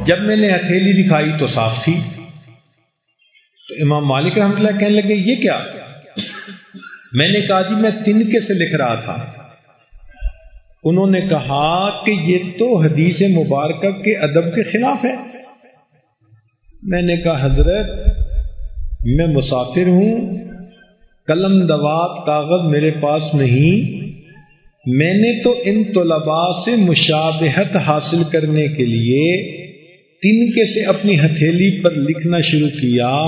جب میں نے ہتھیلی دکھائی تو صاف تھی۔ تو امام مالک رحمت اللہ کہنے لگے، یہ کیا؟ میں نے کہا جی میں تنکے سے لکھ رہا تھا۔ انہوں نے کہا کہ یہ تو حدیث مبارکہ کے ادب کے خلاف ہے۔ میں نے کہا، حضرت، میں مسافر ہوں۔ قلم دوات کاغذ میرے پاس نہیں۔ میں نے تو ان طلباء سے مشابہت حاصل کرنے کے لیے تنکے سے اپنی ہتھیلی پر لکھنا شروع کیا۔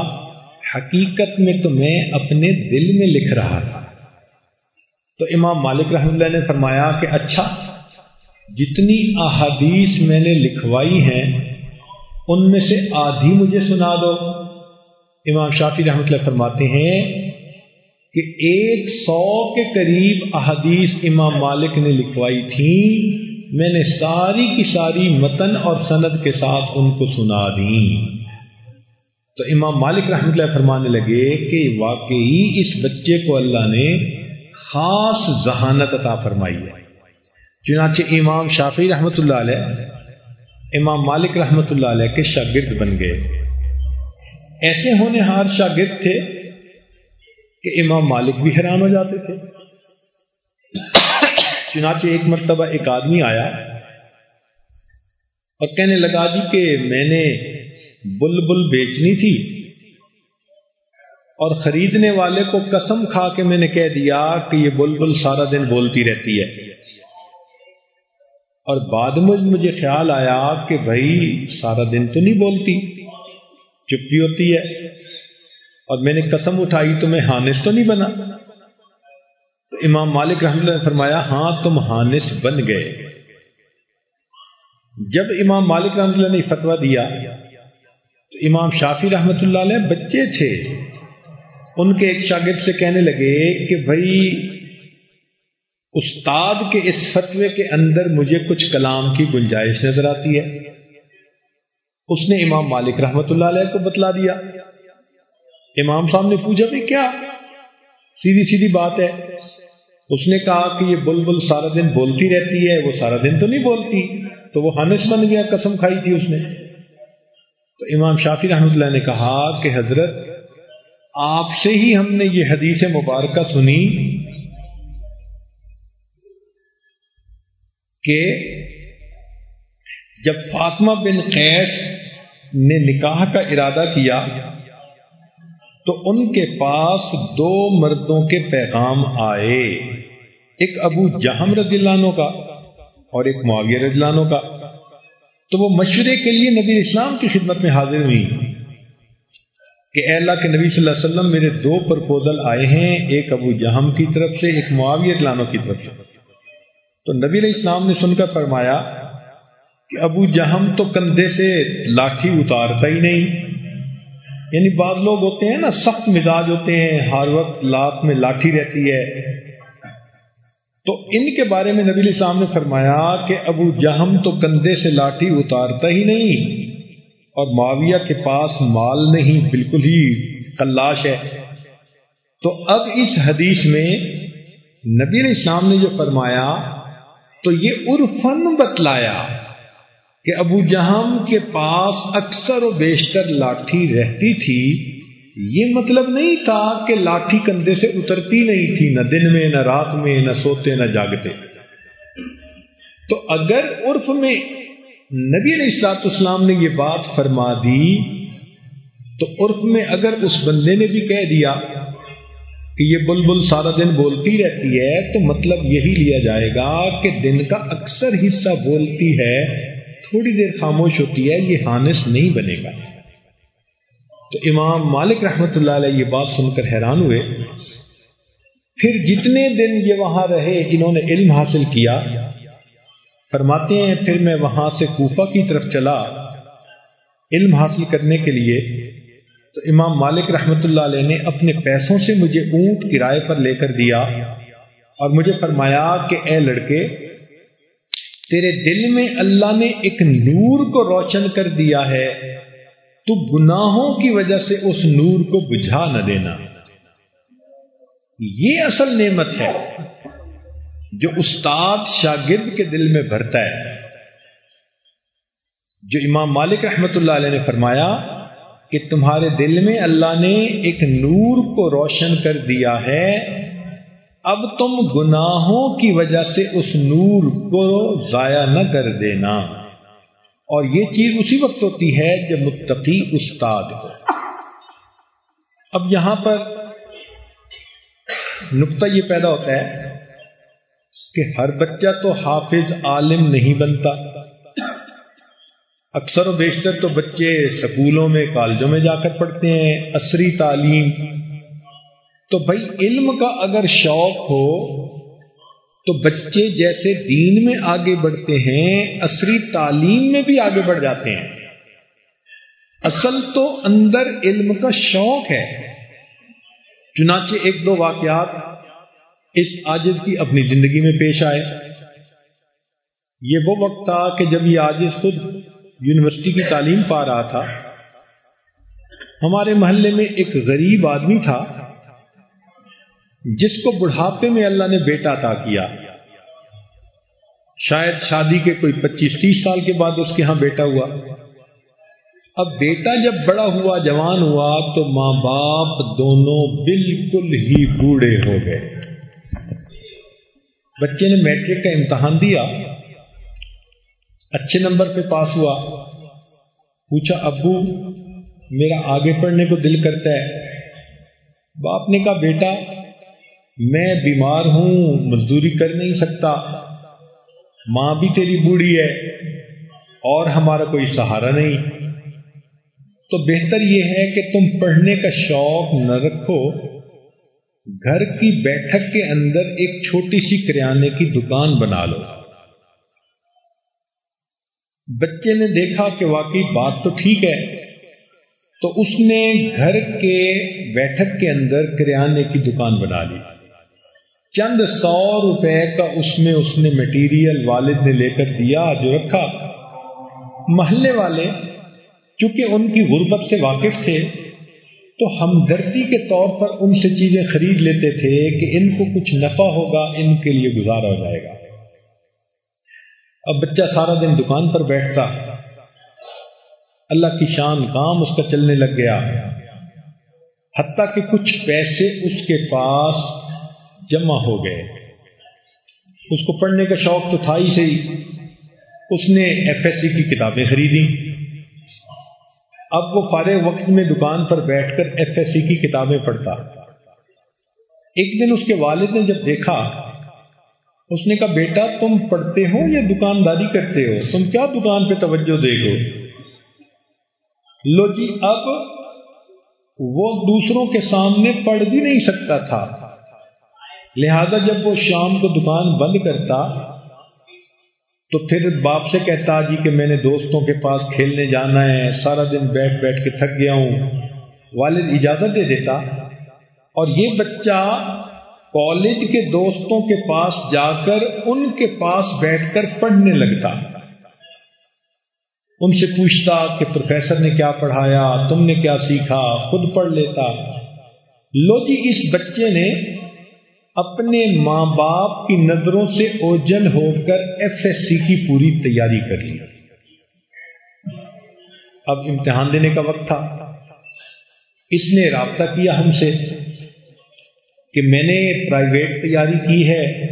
حقیقت میں تو میں اپنے دل میں لکھ رہا تھا۔ تو امام مالک رحم اللہ نے فرمایا کہ اچھا جتنی احادیث میں نے لکھوائی ہیں، ان میں سے آدھی مجھے سنا دو۔ امام شافی رحمۃ اللہ فرماتے ہیں کہ ایک سو کے قریب احادیث امام مالک نے لکھوائی تھی، میں نے ساری کی ساری متن اور سند کے ساتھ ان کو سنا دی۔ تو امام مالک رحمۃ اللہ فرمانے لگے کہ واقعی اس بچے کو اللہ نے خاص ذہانت عطا فرمائی ہے۔ چنانچہ امام شافی رحمۃ اللہ علیہ، امام مالک رحمۃ اللہ علیہ کے شاگرد بن گئے۔ ایسے ہونے ہار شاگرد تھے کہ امام مالک بھی حیران ہو جاتے تھے۔ چنانچہ ایک مرتبہ ایک آدمی آیا اور کہنے لگا جی کہ میں نے بل بل بیچنی تھی اور خریدنے والے کو قسم کھا کے میں نے کہہ دیا کہ یہ بل بل سارا دن بولتی رہتی ہے۔ اور بعد میں مجھے خیال آیا کہ بھائی، سارا دن تو نہیں بولتی، چپی ہوتی ہے۔ اور میں نے قسم اٹھائی تو میں ہانس تو نہیں بنا۔ تو امام مالک رحمۃ اللہ نے فرمایا ہاں تم ہانس بن گئے۔ جب امام مالک رحمۃ اللہ نے فتوا دیا، تو امام شافی رحمت اللہ علیہ بچے تھے۔ ان کے ایک شاگرد سے کہنے لگے کہ، بھائی، استاد کے اس فتوے کے اندر مجھے کچھ کلام کی گنجائش نظر آتی ہے۔ اس نے امام مالک رحمت اللہ علیہ کو بتلا دیا۔ امام صاحب نے پوچھا بھی کیا؟ سیدھی سیدھی بات ہے۔ اس نے کہا کہ یہ بل بل سارا دن بولتی رہتی ہے، وہ سارا دن تو نہیں بولتی۔ تو وہ ہانس بن گیا، قسم کھائی تھی اس نے۔ تو امام شافی رحمۃ اللہ نے کہا کہ حضرت، آپ سے ہی ہم نے یہ حدیث مبارکہ سنی کہ جب فاطمہ بن قیس نے نکاح کا ارادہ کیا تو ان کے پاس دو مردوں کے پیغام آئے، ایک ابو جہم رضی اللہ عنہ کا اور ایک معاویہ رضی اللہ عنہ کا۔ تو وہ مشورے کے لیے نبی اسلام کی خدمت میں حاضر ہوئی کہ اے اللہ کے نبی صلی اللہ علیہ وسلم میرے دو پرپوزل آئے ہیں، ایک ابو جہم کی طرف سے، ایک معاویت لانو کی طرف سے۔ تو نبی علیہ السلام نے سن کر فرمایا کہ ابو جہم تو کندھے سے لاٹھی اتارتا ہی نہیں یعنی بعض لوگ ہوتے ہیں نا، سخت مزاج ہوتے ہیں، ہر وقت لات میں لاٹھی رہتی ہے۔ تو ان کے بارے میں نبی صاحب نے فرمایا کہ ابو جہم تو کندھے سے لاٹھی اتارتا ہی نہیں اور معاویہ کے پاس مال نہیں، بالکل ہی کلاش ہے۔ تو اب اس حدیث میں نبی علیہ السلام نے جو فرمایا، تو یہ عرفن بتلایا۔ کہ ابو جہم کے پاس اکثر و بیشتر لاٹھی رہتی تھی، یہ مطلب نہیں تھا کہ لاٹھی کندھے سے اترتی نہیں تھی، نہ دن میں، نہ رات میں، نہ سوتے، نہ جاگتے۔ تو اگر عرف میں نبی علیہ السلاط اسلام نے یہ بات فرما دی، تو عرف میں اگر اس بندے نے بھی کہہ دیا کہ یہ بلبل سارا دن بولتی رہتی ہے، تو مطلب یہی لیا جائے گا کہ دن کا اکثر حصہ بولتی ہے۔ تھوڑی دیر خاموش ہوتی ہے، یہ ہانس نہیں بنے گا۔ تو امام مالک رحمت اللہ علیہ یہ بات سن کر حیران ہوئے۔ پھر جتنے دن یہ وہاں رہے جنہوں نے علم حاصل کیا، فرماتے ہیں، پھر میں وہاں سے کوفہ کی طرف چلا علم حاصل کرنے کے لیے۔ تو امام مالک رحمت اللہ علیہ نے اپنے پیسوں سے مجھے اونٹ کرائے پر لے کر دیا اور مجھے فرمایا کہ اے لڑکے تیرے دل میں اللہ نے ایک نور کو روشن کر دیا ہے، تو گناہوں کی وجہ سے اس نور کو بجھا نہ دینا۔ یہ اصل نعمت ہے جو استاد شاگرد کے دل میں بھرتا ہے۔ جو امام مالک رحمت اللہ علیہ نے فرمایا کہ تمہارے دل میں اللہ نے ایک نور کو روشن کر دیا ہے اب تم گناہوں کی وجہ سے اس نور کو ضائع نہ کر دینا۔ اور یہ چیز اسی وقت ہوتی ہے جب متقی استاد ہو۔ اب یہاں پر نقطہ یہ پیدا ہوتا ہے کہ ہر بچہ تو حافظ عالم نہیں بنتا۔ اکثر و بیشتر تو بچے سکولوں میں، کالجوں میں جا کر پڑھتے ہیں، عصری تعلیم تو بھائی علم کا اگر شوق ہو، تو بچے جیسے دین میں آگے بڑھتے ہیں، عصری تعلیم میں بھی آگے بڑھ جاتے ہیں۔ اصل تو اندر علم کا شوق ہے۔ چنانچہ ایک دو واقعات اس آجز کی اپنی زندگی میں پیش آئے۔ یہ وہ وقت تھا کہ جب یہ آجز خود یونیورسٹی کی تعلیم پا رہا تھا۔ ہمارے محلے میں ایک غریب آدمی تھا۔ جس کو بڑھاپے میں اللہ نے بیٹا عطا کیا۔ شاید شادی کے کوئی پچیس تیس سال کے بعد اس کے ہاں بیٹا ہوا۔ اب بیٹا جب بڑا ہوا، جوان ہوا، تو ماں باپ دونوں بالکل ہی بوڑھے ہو گئے۔ بچے نے میٹرک کا امتحان دیا۔ اچھے نمبر پہ پاس ہوا۔ پوچھا، ابو، میرا آگے پڑھنے کو دل کرتا ہے۔ باپ نے کہا، بیٹا میں بیمار ہوں، مزدوری کر نہیں سکتا۔ ماں بھی تیری بوڑھی ہے، اور ہمارا کوئی سہارا نہیں۔ تو بہتر یہ ہے کہ تم پڑھنے کا شوق نہ رکھو۔ گھر کی بیٹھک کے اندر ایک چھوٹی سی کریانے کی دکان بنا لو۔ بچے نے دیکھا کہ واقعی بات تو ٹھیک ہے۔ تو اس نے گھر کے بیٹھک کے اندر کریانے کی دکان بنا لی۔ چند سو روپے کا اس میں اس نے مٹیریل والد نے لے کر دیا، جو رکھا۔ محلے والے، چونکہ ان کی غربت سے واقف تھے، تو ہمدردی کے طور پر ان سے چیزیں خرید لیتے تھے کہ ان کو کچھ نفع ہوگا، ان کے لیے گزارا ہو جائے گا۔ اب بچہ سارا دن دکان پر بیٹھتا۔ اللہ کی شان کام اس کا چلنے لگ گیا۔ حتیٰ کہ کچھ پیسے اس کے پاس جمع ہو گئے۔ اس کو پڑھنے کا شوق تو تھا ہی صحیح۔ اس نے ایف ایس سی کی کتابیں خریدی اب وہ فارغ وقت میں دکان پر بیٹھ کر ایف ایس سی کی کتابیں پڑھتا۔ ایک دن اس کے والد نے جب دیکھا، اس نے کہا، بیٹا، تم پڑھتے ہو یا دکانداری کرتے ہو؟ تم کیا دکان پہ توجہ دے گو لو جی اب وہ دوسروں کے سامنے پڑھ بھی نہیں سکتا تھا۔ لہذا جب وہ شام کو دکان بند کرتا تو پھر باپ سے کہتا جی کہ میں نے دوستوں کے پاس کھیلنے جانا ہے، سارا دن بیٹھ بیٹھ کے تھک گیا ہوں۔ والد اجازت دے دیتا۔ اور یہ بچہ کالج کے دوستوں کے پاس جا کر ان کے پاس بیٹھ کر پڑھنے لگتا۔ ان سے پوچھتا کہ پروفیسر نے کیا پڑھایا، تم نے کیا سیکھا، خود پڑھ لیتا۔ لو جی اس بچے نے اپنے ماں باپ کی نظروں سے اوجل ہو کر ایف ایس سی کی پوری تیاری کر لی۔ اب امتحان دینے کا وقت تھا۔ اس نے رابطہ کیا ہم سے کہ میں نے پرائیویٹ تیاری کی ہے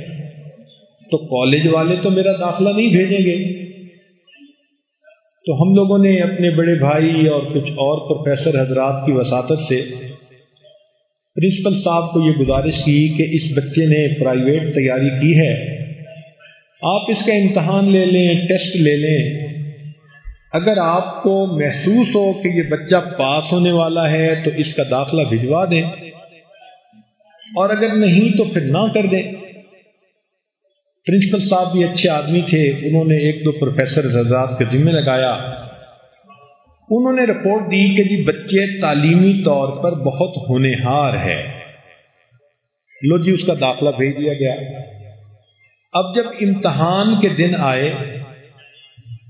تو کالج والے تو میرا داخلہ نہیں بھیجیں گے۔ تو ہم لوگوں نے اپنے بڑے بھائی اور کچھ اور پروفیسر حضرات کی وساطت سے پرنسپل صاحب کو یہ گزارش کی کہ اس بچے نے پرائیویٹ تیاری کی ہے۔ آپ اس کا امتحان لے لیں، ٹیسٹ لے لیں۔ اگر آپ کو محسوس ہو کہ یہ بچہ پاس ہونے والا ہے تو اس کا داخلہ بھجوا دیں۔ اور اگر نہیں تو پھر نہ کر دیں۔ پرنسپل صاحب بھی اچھے آدمی تھے، انہوں نے ایک دو پروفیسر زرزاد کے ذمہ لگایا۔ انہوں نے رپورٹ دی کہ جی بچے تعلیمی طور پر بہت ہونہار ہے لو جی اس کا داخلہ بھیج دیا گیا۔ اب جب امتحان کے دن آئے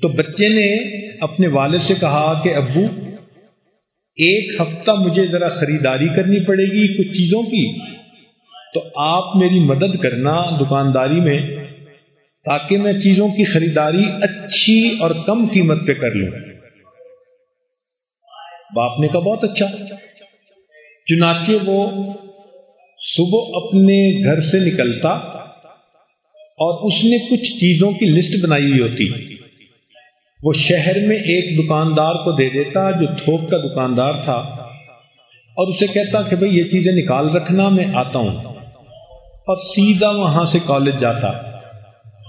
تو بچے نے اپنے والد سے کہا کہ، ابو، ایک ہفتہ مجھے ذرا خریداری کرنی پڑے گی کچھ چیزوں کی۔ تو آپ میری مدد کرنا دکانداری میں تاکہ میں چیزوں کی خریداری اچھی اور کم قیمت پہ کر لوں۔ باپ نے کہا بہت اچھا۔ چنانچہ وہ صبح اپنے گھر سے نکلتا اور اس نے کچھ چیزوں کی لسٹ بنائی ہوئی ہوتی۔ وہ شہر میں ایک دکاندار کو دے دیتا جو تھوک کا دکاندار تھا اور اسے کہتا کہ بھئی یہ چیزیں نکال رکھنا، میں آتا ہوں۔ اور سیدھا وہاں سے کالج جاتا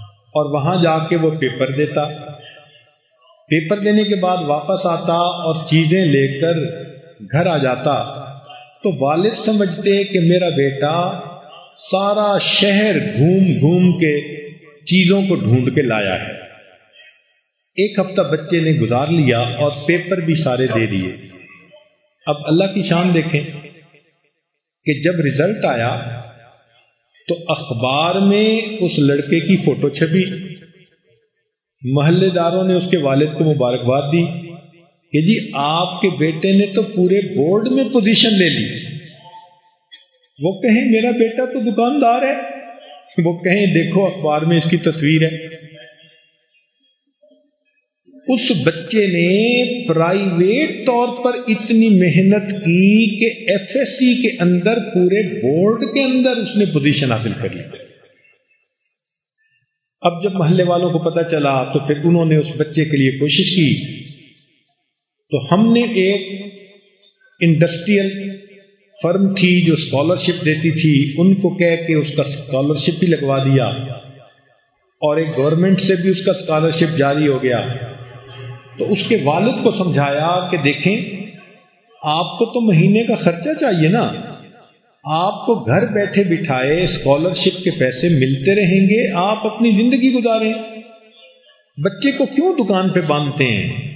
اور وہاں جا کے وہ پیپر دیتا۔ پیپر دینے کے بعد واپس آتا اور چیزیں لے کر گھر آ جاتا۔ تو والد سمجھتے کہ میرا بیٹا سارا شہر گھوم گھوم کے چیزوں کو ڈھونڈ کے لایا ہے۔ ایک ہفتہ بچے نے گزار لیا اور پیپر بھی سارے دے دیے۔ اب اللہ کی شان دیکھیں کہ جب رزلٹ آیا تو اخبار میں اس لڑکے کی فوٹو چھپی۔ محلے داروں نے اس کے والد کو مبارکباد دی کہ جی آپ کے بیٹے نے تو پورے بورڈ میں پوزیشن لے لی۔ وہ کہیں، میرا بیٹا تو دکاندار ہے۔ وہ کہیں، دیکھو، اخبار میں اس کی تصویر ہے۔ اس بچے نے پرائیویٹ طور پر اتنی محنت کی کہ ایف ایس سی کے اندر پورے بورڈ کے اندر اس نے پوزیشن حاصل کر لی۔ اب جب محلے والوں کو پتا چلا تو پھر انہوں نے اس بچے کے لیے کوشش کی۔ تو ہم نے ایک انڈسٹریل فرم تھی جو اسکالرشپ دیتی تھی، ان کو کہہ کے اس کا اسکالرشپ بھی لگوا دیا۔ اور ایک گورنمنٹ سے بھی اس کا اسکالرشپ جاری ہو گیا۔ تو اس کے والد کو سمجھایا کہ دیکھیں، آپ کو تو مہینے کا خرچہ چاہیے نا۔ آپ کو گھر بیٹھے بٹھائے اسکالرشپ کے پیسے ملتے رہیں گے، آپ اپنی زندگی گزاریں۔ بچے کو کیوں دکان پہ باندھتے ہیں؟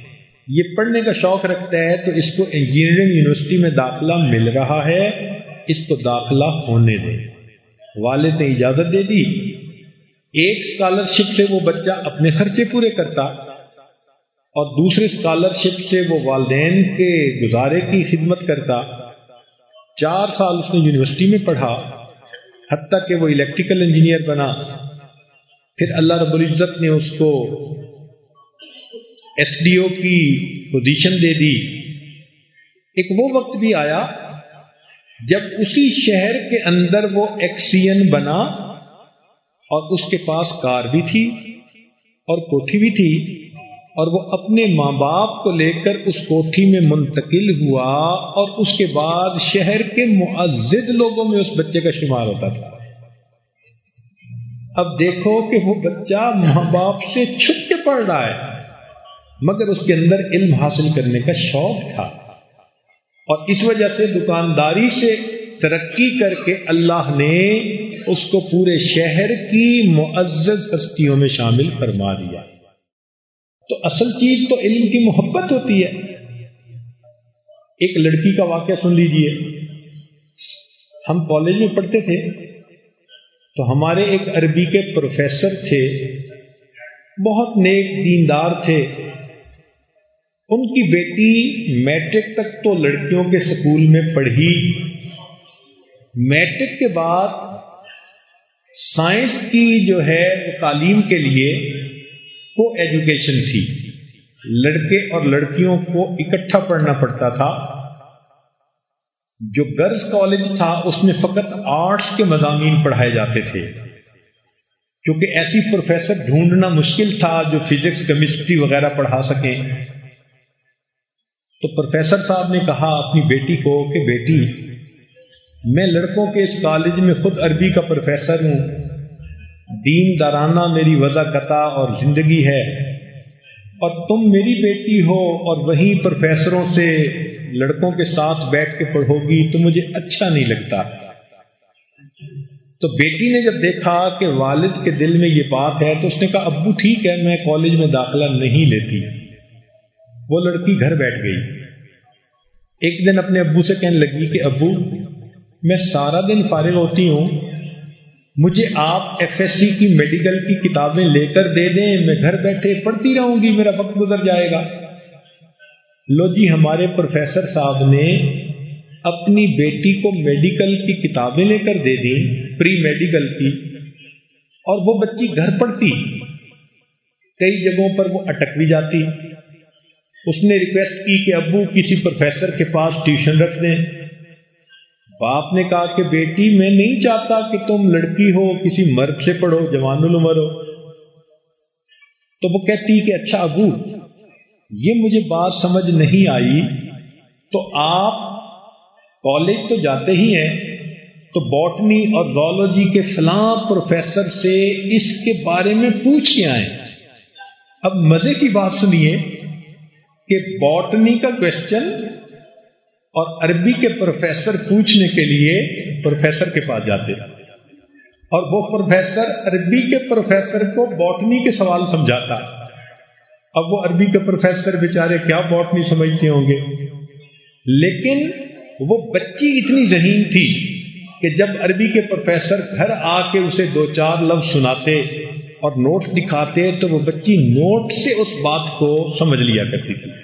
یہ پڑھنے کا شوق رکھتا ہے تو اس کو انجینئرنگ یونیورسٹی میں داخلہ مل رہا ہے۔ اس کو داخلہ ہونے دیں۔ والد نے اجازت دے دی۔ ایک اسکالرشپ سے وہ بچہ اپنے خرچے پورے کرتا۔ اور دوسرے اسکالرشپ سے وہ والدین کے گزارے کی خدمت کرتا۔ چار سال اس نے یونیورسٹی میں پڑھا، حتیٰ کہ وہ الیکٹریکل انجینئر بنا۔ پھر اللہ رب العزت نے اس کو ایس ڈی او کی پوزیشن دے دی۔ ایک وہ وقت بھی آیا جب اسی شہر کے اندر وہ ایکسین بنا اور اس کے پاس کار بھی تھی اور کوٹھی بھی تھی۔ اور وہ اپنے ماں باپ کو لے کر اس کوٹھی میں منتقل ہوا اور اس کے بعد شہر کے معزز لوگوں میں اس بچے کا شمار ہوتا تھا۔ اب دیکھو کہ وہ بچہ ماں باپ سے چھپ کے پڑ رہا ہے، مگر اس کے اندر علم حاصل کرنے کا شوق تھا۔ اور اس وجہ سے دکانداری سے ترقی کر کے اللہ نے اس کو پورے شہر کی معزز ہستیوں میں شامل فرما دیا۔ تو اصل چیز تو علم کی محبت ہوتی ہے۔ ایک لڑکی کا واقعہ سن لیجیے۔ ہم کالج میں پڑھتے تھے۔ تو ہمارے ایک عربی کے پروفیسر تھے۔ بہت نیک دیندار تھے۔ ان کی بیٹی میٹرک تک تو لڑکیوں کے سکول میں پڑھی۔ میٹرک کے بعد سائنس کی جو ہے تعلیم کے لیے وہ ایجوکیشن تھی۔ لڑکے اور لڑکیوں کو اکٹھا پڑھنا پڑتا تھا۔ جو گرلس کالج تھا، اس میں فقط آرٹس کے مضامین پڑھائے جاتے تھے۔ کیونکہ ایسی پروفیسر ڈھونڈنا مشکل تھا جو فزکس کیمسٹری وغیرہ پڑھا سکیں تو پروفیسر صاحب نے کہا اپنی بیٹی کو کہ بیٹی، میں لڑکوں کے اس کالج میں خود عربی کا پروفیسر ہوں۔ دین دارانہ میری وضع قطع اور زندگی ہے، اور تم میری بیٹی ہو اور وہی پروفیسروں سے لڑکوں کے ساتھ بیٹھ کے پڑھو گی تو مجھے اچھا نہیں لگتا۔ تو بیٹی نے جب دیکھا کہ والد کے دل میں یہ بات ہے، تو اس نے کہا، ابو ٹھیک ہے، میں کالج میں داخلہ نہیں لیتی۔ وہ لڑکی گھر بیٹھ گئی۔ ایک دن اپنے ابو سے کہنے لگی کہ ابو، میں سارا دن فارغ ہوتی ہوں مجھے آپ ایف ایس سی کی میڈیکل کی کتابیں لے کر دے دیں، میں گھر بیٹھے پڑھتی رہوں گی، میرا وقت گزر جائے گا۔ لو جی ہمارے پروفیسر صاحب نے اپنی بیٹی کو میڈیکل کی کتابیں لے کر دے دیں پری میڈیکل کی، اور وہ بچی گھر پڑتی کئی جگہوں پر وہ اٹک بھی جاتی۔ اس نے ریکویسٹ کی کہ ابو، کسی پروفیسر کے پاس ٹیوشن رکھ دیں۔ باپ نے کہا کہ بیٹی، میں نہیں چاہتا کہ تم لڑکی ہو، کسی مرد سے پڑھو، جوان العمر ہو۔ تو وہ کہتی کہ اچھا ابو، یہ مجھے بات سمجھ نہیں آئی۔ تو آپ کالج تو جاتے ہی ہیں، تو باٹنی اور زولوجی کے فلاں پروفیسر سے اس کے بارے میں پوچھ کے آئے اب مزے کی بات سنیے کہ باٹنی کا کوشچن اور عربی کے پروفیسر پوچھنے کے لیے پروفیسر کے پاس جاتے اور وہ پروفیسر عربی کے پروفیسر کو باٹنی کے سوال سمجھاتا۔ اب وہ عربی کے پروفیسر بیچارے کیا باٹنی سمجھتے ہوں گے؟ لیکن وہ بچی اتنی ذہین تھی کہ جب عربی کے پروفیسر گھر آ کے اسے دو چار لفظ سناتے اور نوٹ دکھاتے تو وہ بچی نوٹ سے اس بات کو سمجھ لیا کرتی تھی۔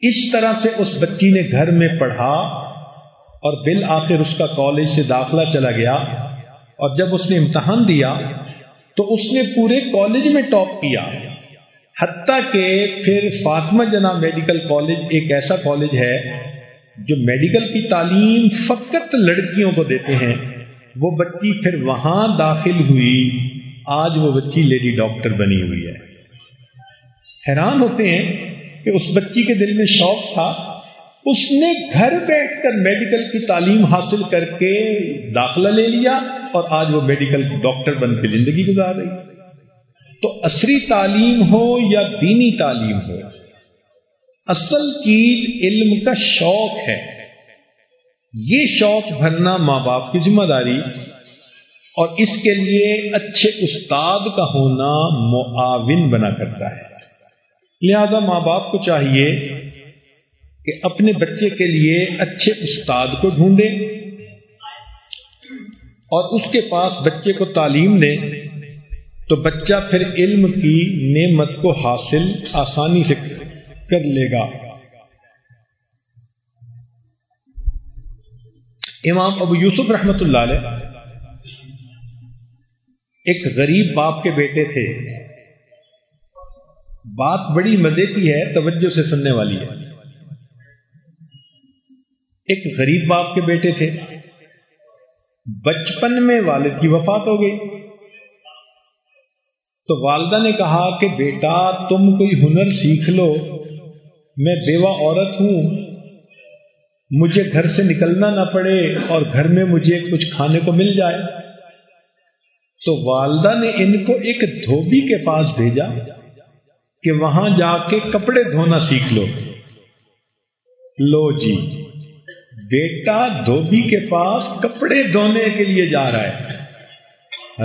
اس طرح سے اس بچی نے گھر میں پڑھا اور بالآخر اس کا کالج سے داخلہ چلا گیا اور جب اس نے امتحان دیا تو اس نے پورے کالج میں ٹاپ کیا۔ حتیٰ کہ پھر فاطمہ جنا میڈیکل کالج ایک ایسا کالج ہے جو میڈیکل کی تعلیم فقط لڑکیوں کو دیتے ہیں۔ وہ بچی پھر وہاں داخل ہوئی۔ آج وہ بچی لیڈی ڈاکٹر بنی ہوئی ہے۔ حیران ہوتے ہیں کہ اس بچی کے دل میں شوق تھا، اس نے گھر بیٹھ کر میڈیکل کی تعلیم حاصل کر کے داخلہ لے لیا اور آج وہ میڈیکل ڈاکٹر بن کے زندگی گزار رہی۔ تو عصری تعلیم ہو یا دینی تعلیم ہو، اصل چیز علم کا شوق ہے۔ یہ شوق بھرنا ماں باپ کی ذمہ داری اور اس کے لیے اچھے استاد کا ہونا معاون بنا کرتا ہے۔ لہذا ماں باپ کو چاہیے کہ اپنے بچے کے لیے اچھے استاد کو ڈھونڈے اور اس کے پاس بچے کو تعلیم دیں تو بچہ پھر علم کی نعمت کو حاصل آسانی سے کر لے گا۔ امام ابو یوسف رحمت اللہ علیہ ایک غریب باپ کے بیٹے تھے۔ بات بڑی مزے کی ہے، توجہ سے سننے والی ہے۔ ایک غریب باپ کے بیٹے تھے۔ بچپن میں والد کی وفات ہو گئی۔ تو والدہ نے کہا کہ بیٹا، تم کوئی ہنر سیکھ لو۔ میں بیوہ عورت ہوں۔ مجھے گھر سے نکلنا نہ پڑے اور گھر میں مجھے کچھ کھانے کو مل جائے۔ تو والدہ نے ان کو ایک دھوبی کے پاس بھیجا۔ کہ وہاں جا کے کپڑے دھونا سیکھ لو۔ لو جی بیٹا دھوبی کے پاس کپڑے دھونے کے لیے جا رہا ہے۔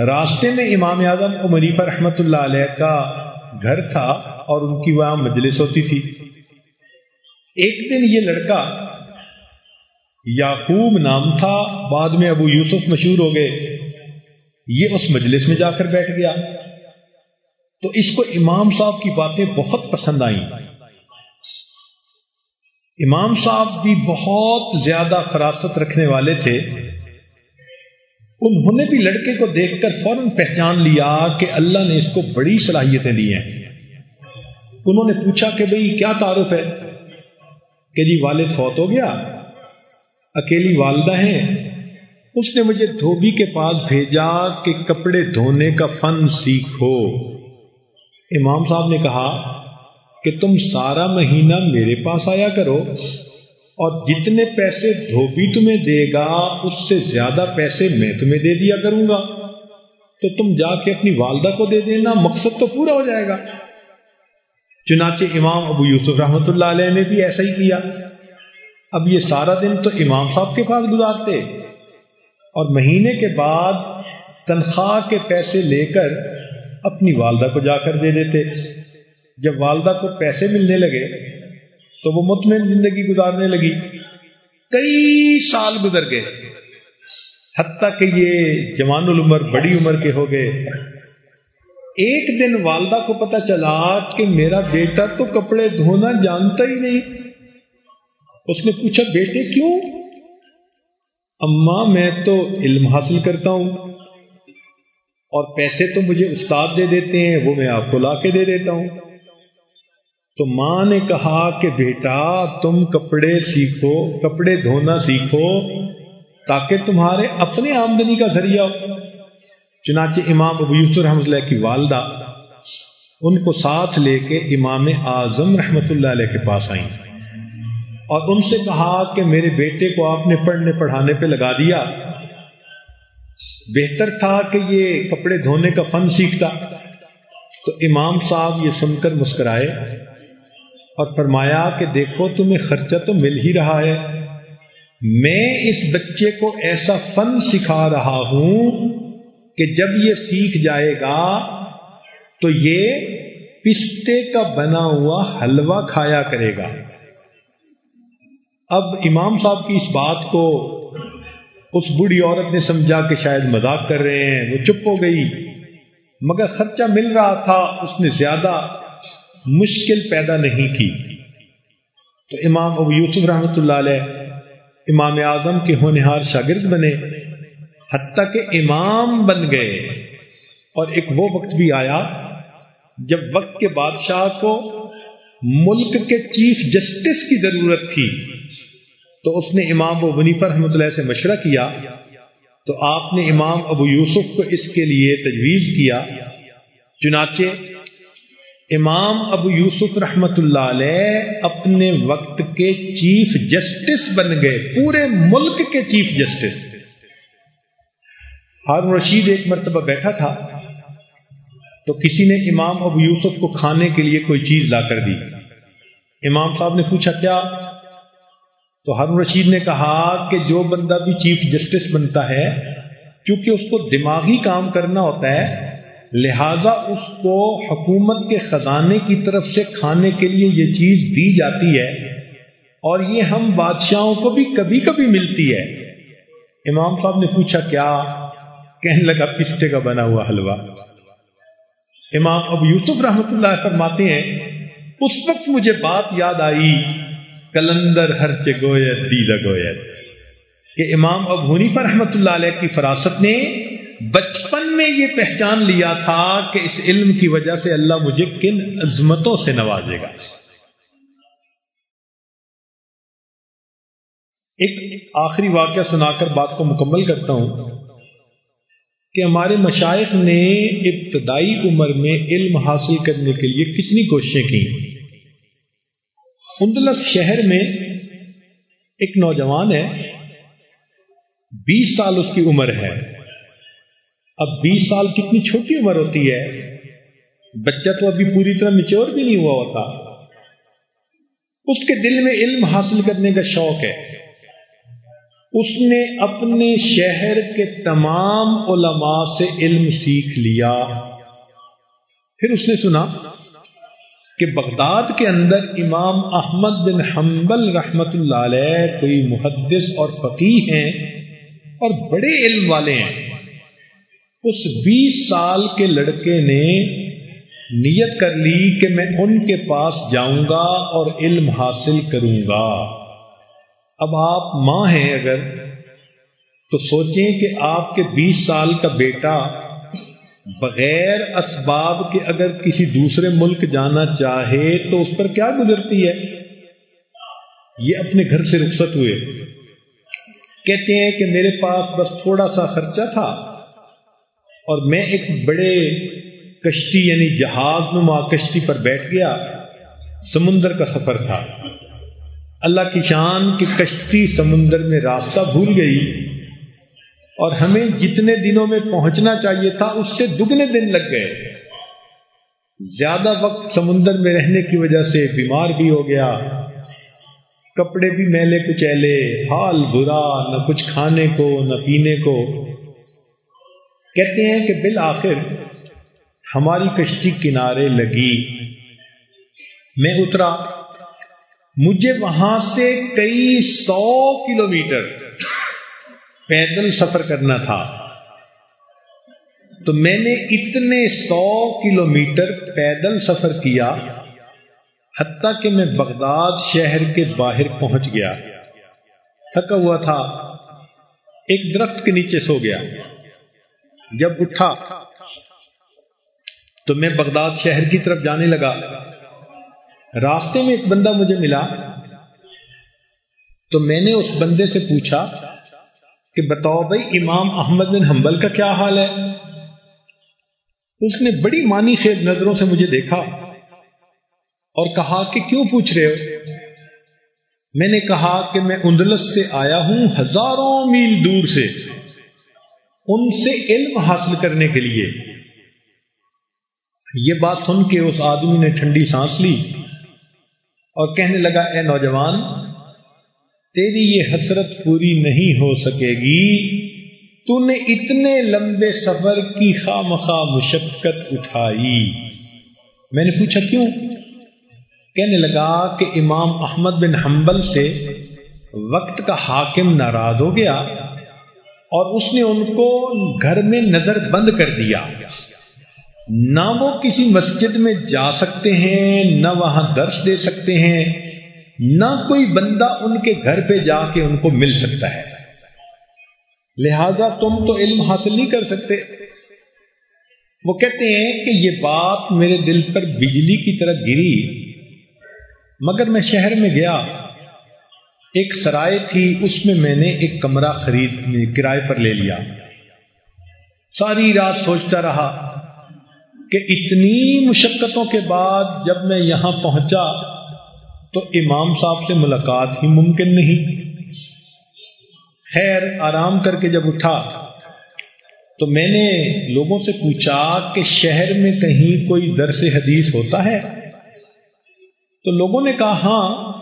راستے میں امام اعظم کو منیفہ رحمت اللہ علیہ کا گھر تھا اور ان کی وہاں مجلس ہوتی تھی۔ ایک دن یہ لڑکا یعقوب نام تھا، بعد میں ابو یوسف مشہور ہو گئے۔ یہ اس مجلس میں جا کر بیٹھ گیا۔ تو اس کو امام صاحب کی باتیں بہت پسند آئیں۔ امام صاحب بھی بہت زیادہ فراست رکھنے والے تھے۔ انہوں نے بھی لڑکے کو دیکھ کر فوراً پہچان لیا کہ اللہ نے اس کو بڑی صلاحیتیں دی ہیں۔ انہوں نے پوچھا کہ بھئی کیا تعارف ہے؟ کہ جی والد فوت ہو گیا، اکیلی والدہ ہیں۔ اس نے مجھے دھوبی کے پاس بھیجا کہ کپڑے دھونے کا فن سیکھو۔ امام صاحب نے کہا کہ تم سارا مہینہ میرے پاس آیا کرو اور جتنے پیسے دھوبی تمہیں دے گا، اس سے زیادہ پیسے میں تمہیں دے دیا کروں گا۔ تو تم جا کے اپنی والدہ کو دے دینا، مقصد تو پورا ہو جائے گا۔ چنانچہ امام ابو یوسف رحمۃ اللہ علیہ نے بھی ایسا ہی کیا۔ اب یہ سارا دن تو امام صاحب کے پاس گزارتے۔ اور مہینے کے بعد تنخواہ کے پیسے لے کر اپنی والدہ کو جا کر دے دیتے۔ جب والدہ کو پیسے ملنے لگے تو وہ مطمئن زندگی گزارنے لگی۔ کئی سال گزر گئے۔ حتیٰ کہ یہ جوان العمر بڑی عمر کے ہو گئے۔ ایک دن والدہ کو پتا چلا کہ میرا بیٹا تو کپڑے دھونا جانتا ہی نہیں۔ اس نے پوچھا، بیٹے کیوں؟ اما میں تو علم حاصل کرتا ہوں۔ اور پیسے تو مجھے استاد دے دیتے ہیں، وہ میں آپ کو لا کے دے دیتا ہوں۔ تو ماں نے کہا کہ بیٹا، تم کپڑے سیکھو، کپڑے دھونا سیکھو، تاکہ تمہارے اپنے آمدنی کا ذریعہ ہو۔ چنانچہ امام ابو یوسف رحمۃ اللہ کی والدہ ان کو ساتھ لے کے امام اعظم رحمۃ اللہ علیہ کے پاس آئیں۔ اور ان سے کہا کہ میرے بیٹے کو آپ نے پڑھنے پڑھانے پہ لگا دیا۔ بہتر تھا کہ یہ کپڑے دھونے کا فن سیکھتا۔ تو امام صاحب یہ سن کر مسکرائے اور فرمایا کہ دیکھو تمہیں خرچہ تو مل ہی رہا ہے۔ میں اس بچے کو ایسا فن سکھا رہا ہوں کہ جب یہ سیکھ جائے گا تو یہ پستے کا بنا ہوا حلوہ کھایا کرے گا۔ اب امام صاحب کی اس بات کو اس بڑی عورت نے سمجھا کہ شاید مذاق کر رہے ہیں، وہ چپ ہو گئی۔ مگر خرچہ مل رہا تھا، اس نے زیادہ مشکل پیدا نہیں کی۔ تو امام ابو یوسف رحمۃ اللہ علیہ امام اعظم کے ہونہار شاگرد بنے، حتیٰ کہ امام بن گئے۔ اور ایک وہ وقت بھی آیا جب وقت کے بادشاہ کو ملک کے چیف جسٹس کی ضرورت تھی۔ تو اس نے امام ابو بنیفر رحمۃ اللہ سے مشورہ کیا تو آپ نے امام ابو یوسف کو اس کے لیے تجویز کیا۔ چنانچہ امام ابو یوسف رحمت اللہ علیہ اپنے وقت کے چیف جسٹس بن گئے، پورے ملک کے چیف جسٹس۔ ہارون رشید ایک مرتبہ بیٹھا تھا تو کسی نے امام ابو یوسف کو کھانے کے لیے کوئی چیز لا کر دی۔ امام صاحب نے پوچھا، کیا تو ہارون رشید نے کہا کہ جو بندہ بھی چیف جسٹس بنتا ہے، کیونکہ اس کو دماغی کام کرنا ہوتا ہے، لہذا اس کو حکومت کے خزانے کی طرف سے کھانے کے لیے یہ چیز دی جاتی ہے۔ اور یہ ہم بادشاہوں کو بھی کبھی کبھی ملتی ہے۔ امام صاحب نے پوچھا، کیا؟ کہنے لگا پستے کا بنا ہوا حلوہ۔ امام اب یوسف رحمت اللہ فرماتے ہیں، اس وقت مجھے بات یاد آئی کلندر ہر گویت دیدہ گویت کہ امام ابونی پر رحمت اللہ علیہ کی فراست نے بچپن میں یہ پہچان لیا تھا کہ اس علم کی وجہ سے اللہ مجھے کن عظمتوں سے نوازے گا۔ ایک آخری واقعہ سنا کر بات کو مکمل کرتا ہوں کہ ہمارے مشائق نے ابتدائی عمر میں علم حاصل کرنے کے لیے کتنی کوششیں کی۔ اندلس شہر میں ایک نوجوان ہے، بیس سال اس کی عمر ہے۔ اب بیس سال کتنی چھوٹی عمر ہوتی ہے؟ بچہ تو ابھی پوری طرح میچور بھی نہیں ہوا ہوتا۔ اس کے دل میں علم حاصل کرنے کا شوق ہے۔ اس نے اپنے شہر کے تمام علماء سے علم سیکھ لیا۔ پھر اس نے سنا کہ بغداد کے اندر امام احمد بن حنبل رحمت اللہ علیہ کوئی محدث اور فقی ہیں اور بڑے علم والے ہیں۔ اس بیس سال کے لڑکے نے نیت کر لی کہ میں ان کے پاس جاؤں گا اور علم حاصل کروں گا۔ اب آپ ماں ہیں اگر، تو سوچیں کہ آپ کے بیس سال کا بیٹا بغیر اسباب کے اگر کسی دوسرے ملک جانا چاہے تو اس پر کیا گزرتی ہے؟ یہ اپنے گھر سے رخصت ہوئے۔ کہتے ہیں کہ میرے پاس بس تھوڑا سا خرچہ تھا اور میں ایک بڑے کشتی یعنی جہاز نما کشتی پر بیٹھ گیا۔ سمندر کا سفر تھا۔ اللہ کی شان کی کشتی سمندر میں راستہ بھول گئی۔ اور ہمیں جتنے دنوں میں پہنچنا چاہیے تھا، اس سے دگنے دن لگ گئے۔ زیادہ وقت سمندر میں رہنے کی وجہ سے بیمار بھی ہو گیا۔ کپڑے بھی میلے کچیلے، حال برا، نہ کچھ کھانے کو، نہ پینے کو۔ کہتے ہیں کہ بالآخر ہماری کشتی کنارے لگی۔ میں اترا۔ مجھے وہاں سے کئی سو کلومیٹر پیدل سفر کرنا تھا۔ تو میں نے اتنے سو کلومیٹر پیدل سفر کیا، حتیٰ کہ میں بغداد شہر کے باہر پہنچ گیا۔ تھکا ہوا تھا۔ ایک درخت کے نیچے سو گیا۔ جب اٹھا تو میں بغداد شہر کی طرف جانے لگا۔ راستے میں ایک بندہ مجھے ملا۔ تو میں نے اس بندے سے پوچھا کہ بتاؤ بھائی امام احمد بن حنبل کا کیا حال ہے؟ اس نے بڑی مانی خیز نظروں سے مجھے دیکھا اور کہا کہ کیوں پوچھ رہے ہو؟ میں نے کہا کہ میں اندلس سے آیا ہوں ہزاروں میل دور سے، ان سے علم حاصل کرنے کے لیے۔ یہ بات سن کے اس آدمی نے ٹھنڈی سانس لی اور کہنے لگا، اے نوجوان تیری یہ حسرت پوری نہیں ہو سکے گی۔ تو نے اتنے لمبے سفر کی خواہ مشقت اٹھائی۔ میں نے پوچھا کیوں؟ کہنے لگا کہ امام احمد بن حنبل سے وقت کا حاکم ناراض ہو گیا اور اس نے ان کو گھر میں نظر بند کر دیا۔ نہ وہ کسی مسجد میں جا سکتے ہیں، نہ وہاں درس دے سکتے ہیں۔ نہ کوئی بندہ ان کے گھر پہ جا کے ان کو مل سکتا ہے۔ لہذا تم تو علم حاصل نہیں کر سکتے۔ وہ کہتے ہیں کہ یہ بات میرے دل پر بجلی کی طرح گری۔ مگر میں شہر میں گیا۔ ایک سرائے تھی، اس میں میں نے ایک کمرہ خرید کرائے پر لے لیا۔ ساری رات سوچتا رہا کہ اتنی مشقتوں کے بعد جب میں یہاں پہنچا تو امام صاحب سے ملاقات ہی ممکن نہیں۔ خیر، آرام کر کے جب اٹھا تو میں نے لوگوں سے پوچھا کہ شہر میں کہیں کوئی درس حدیث ہوتا ہے؟ تو لوگوں نے کہا ہاں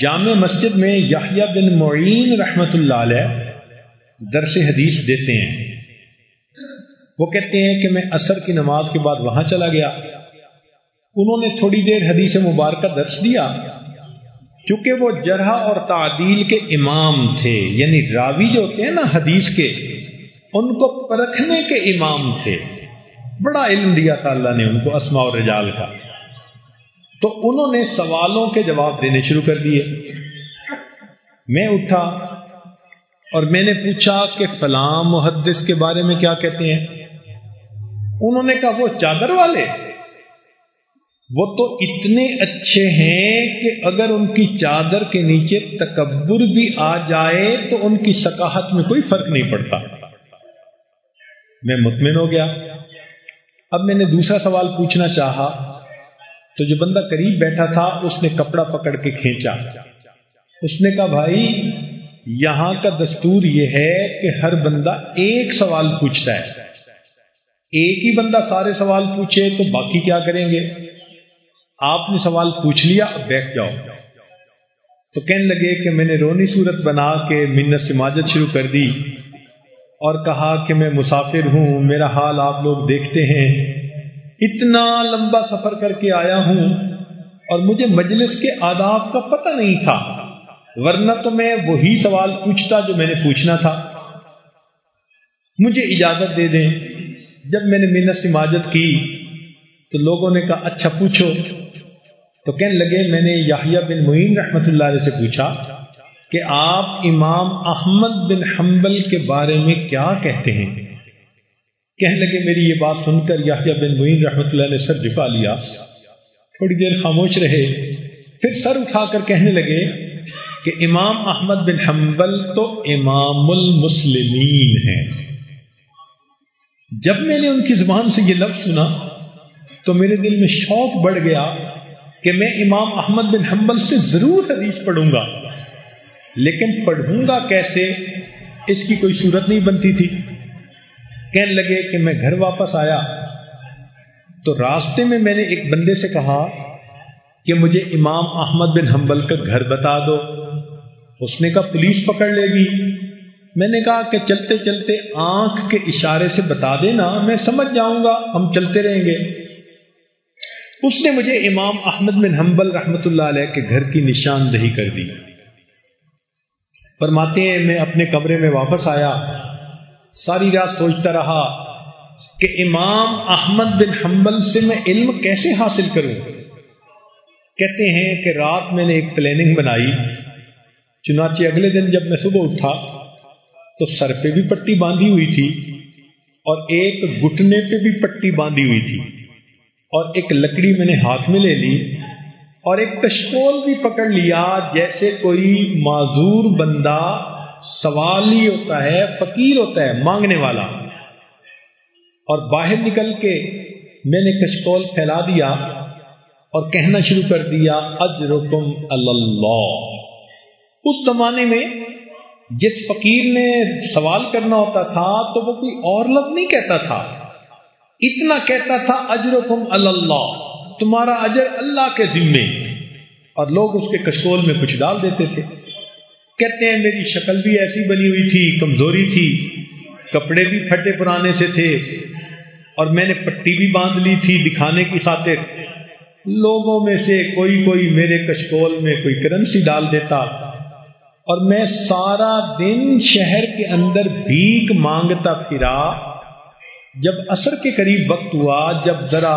جامع مسجد میں یحییٰ بن معین رحمت اللہ علیہ درس حدیث دیتے ہیں۔ وہ کہتے ہیں کہ میں اثر کی نماز کے بعد وہاں چلا گیا۔ انہوں نے تھوڑی دیر حدیث مبارکہ درس دیا، چونکہ وہ جرح اور تعدیل کے امام تھے یعنی راوی جو ہوتے ہیں نا حدیث کے، ان کو پرکھنے کے امام تھے۔ بڑا علم دیا تھا اللہ نے ان کو اسما اور رجال کا۔ تو انہوں نے سوالوں کے جواب دینے شروع کر دیے۔ میں اٹھا اور میں نے پوچھا کہ فلاں محدث کے بارے میں کیا کہتے ہیں؟ انہوں نے کہا، وہ چادر والے۔ وہ تو اتنے اچھے ہیں کہ اگر ان کی چادر کے نیچے تکبر بھی آ جائے تو ان کی سکاہت میں کوئی فرق نہیں پڑتا۔ میں مطمئن ہو گیا۔ اب میں نے دوسرا سوال پوچھنا چاہا۔ تو جو بندہ قریب بیٹھا تھا، اس نے کپڑا پکڑ کے کھینچا۔ اس نے کہا، بھائی، یہاں کا دستور یہ ہے کہ ہر بندہ ایک سوال پوچھتا ہے۔ ایک ہی بندہ سارے سوال پوچھے تو باقی کیا کریں گے؟ آپ نے سوال پوچھ لیا، بیٹھ جاؤ۔ تو کہنے لگے کہ میں نے رونی صورت بنا کے منت سماجت شروع کر دی اور کہا کہ میں مسافر ہوں، میرا حال آپ لوگ دیکھتے ہیں۔ اتنا لمبا سفر کر کے آیا ہوں اور مجھے مجلس کے آداب کا پتہ نہیں تھا، ورنہ تو میں وہی سوال پوچھتا جو میں نے پوچھنا تھا۔ مجھے اجازت دے دیں، جب میں نے محنت سے ماجت کی تو لوگوں نے کہا اچھا پوچھو۔ تو کہنے لگے، میں نے یاہیا بن معین رحمت اللہ علیہ سے پوچھا کہ آپ امام احمد بن حنبل کے بارے میں کیا کہتے ہیں؟ کہنے لگے، میری یہ بات سن کر یاہیا بن معین رحمت اللہ نے سر جھکا لیا۔ تھوڑی دیر خاموش رہے۔ پھر سر اٹھا کر کہنے لگے کہ امام احمد بن حنبل تو امام المسلمین ہیں۔ جب میں نے ان کی زبان سے یہ لفظ سنا تو میرے دل میں شوق بڑھ گیا کہ میں امام احمد بن حنبل سے ضرور حدیث پڑھوں گا، لیکن پڑھوں گا کیسے؟ اس کی کوئی صورت نہیں بنتی تھی۔ کہنے لگے کہ میں گھر واپس آیا، تو راستے میں میں نے ایک بندے سے کہا کہ مجھے امام احمد بن حنبل کا گھر بتا دو۔ اس نے کہا، پولیس پکڑ لے گی۔ میں نے کہا کہ چلتے چلتے آنکھ کے اشارے سے بتا دینا، میں سمجھ جاؤں گا، ہم چلتے رہیں گے۔ اس نے مجھے امام احمد بن حنبل رحمت اللہ علیہ کے گھر کی نشاندہی کر دی۔ فرماتے ہیں، میں اپنے کمرے میں واپس آیا۔ ساری رات سوچتا رہا کہ امام احمد بن حنبل سے میں علم کیسے حاصل کروں؟ کہتے ہیں کہ رات میں نے ایک پلاننگ بنائی۔ چنانچہ اگلے دن جب میں صبح اٹھا تو سر پہ بھی پٹی باندھی ہوئی تھی اور ایک گٹنے پہ بھی پٹی باندھی ہوئی تھی۔ اور ایک لکڑی میں نے ہاتھ میں لے لی اور ایک کشکول بھی پکڑ لیا جیسے کوئی معذور بندہ سوال ہی ہوتا ہے، فقیر ہوتا ہے، مانگنے والا۔ اور باہر نکل کے میں نے کشکول پھیلا دیا اور کہنا شروع کر دیا، اجرکم اللہ۔ اس زمانے میں جس فقیر نے سوال کرنا ہوتا تھا تو وہ کوئی اور لفظ نہیں کہتا تھا۔ اتنا کہتا تھا اجرکم اللہ، تمہارا اجر اللہ کے ذمے۔ اور لوگ اس کے کشکول میں کچھ ڈال دیتے تھے۔ کہتے ہیں، میری شکل بھی ایسی بنی ہوئی تھی، کمزوری تھی۔ کپڑے بھی پھٹے پرانے سے تھے۔ اور میں نے پٹی بھی باندھ لی تھی دکھانے کی خاطر۔ لوگوں میں سے کوئی کوئی میرے کشکول میں کوئی کرنسی ڈال دیتا۔ اور میں سارا دن شہر کے اندر بھیک مانگتا پھرا۔ جب اثر کے قریب وقت ہوا، جب ذرا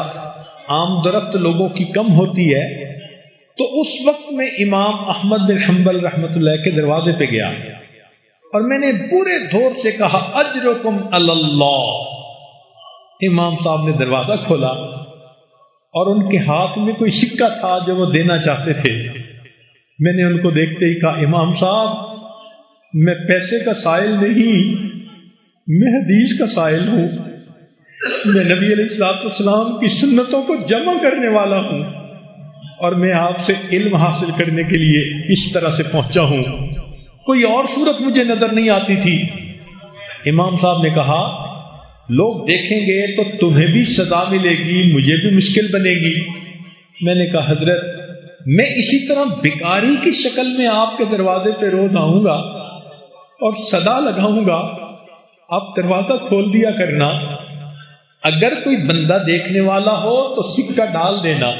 عام درخت لوگوں کی کم ہوتی ہے، تو اس وقت میں امام احمد بن حنبل رحمت اللہ کے دروازے پہ گیا۔ اور میں نے پورے دور سے کہا، اجرکم اللہ امام صاحب نے دروازہ کھولا اور ان کے ہاتھ میں کوئی سکہ تھا جو وہ دینا چاہتے تھے۔ میں نے ان کو دیکھتے ہی کہا، امام صاحب، میں پیسے کا سائل نہیں، میں حدیث کا سائل ہوں۔ میں نبی علیہ السلاط السلام کی سنتوں کو جمع کرنے والا ہوں اور میں آپ سے علم حاصل کرنے کے لیے اس طرح سے پہنچا ہوں۔ کوئی اور صورت مجھے نظر نہیں آتی تھی۔ امام صاحب نے کہا، لوگ دیکھیں گے تو تمہیں بھی سزا ملے گی، مجھے بھی مشکل بنے گی۔ میں نے کہا، حضرت، میں اسی طرح بیکاری کی شکل میں آپ کے دروازے پہ روز آؤں گا اور صدا لگاؤں گا۔ آپ دروازہ کھول دیا کرنا۔ اگر کوئی بندہ دیکھنے والا ہو تو سکہ ڈال دینا،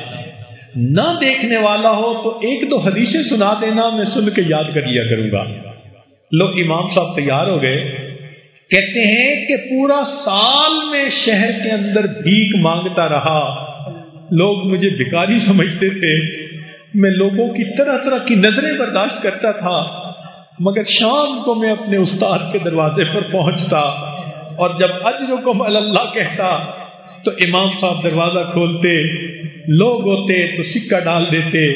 نہ دیکھنے والا ہو تو ایک دو حدیثیں سنا دینا، میں سن کے یاد کر لیا کروں گا۔ لوگ امام صاحب تیار ہو گئے۔ کہتے ہیں کہ پورا سال میں شہر کے اندر بھیک مانگتا رہا۔ لوگ مجھے بھکاری سمجھتے تھے۔ میں لوگوں کی طرح طرح کی نظریں برداشت کرتا تھا، مگر شام کو میں اپنے استاد کے دروازے پر پہنچتا۔ اور جب اجرکم اللہ کہتا تو امام صاحب دروازہ کھولتے، لوگ ہوتے تو سکہ ڈال دیتے،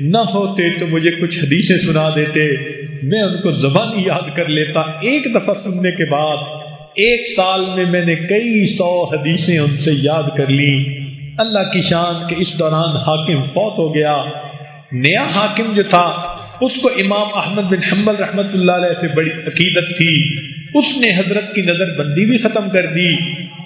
نہ ہوتے تو مجھے کچھ حدیثیں سنا دیتے، میں ان کو زبانی یاد کر لیتا۔ ایک دفعہ سننے کے بعد، ایک سال میں میں نے کئی سو حدیثیں ان سے یاد کر لی اللہ کی شان کے اس دوران حاکم فوت ہو گیا۔ نیا حاکم جو تھا، اس کو امام احمد بن حمل رحمت اللہ علیہ سے بڑی عقیدت تھی۔ اس نے حضرت کی نظر بندی بھی ختم کر دی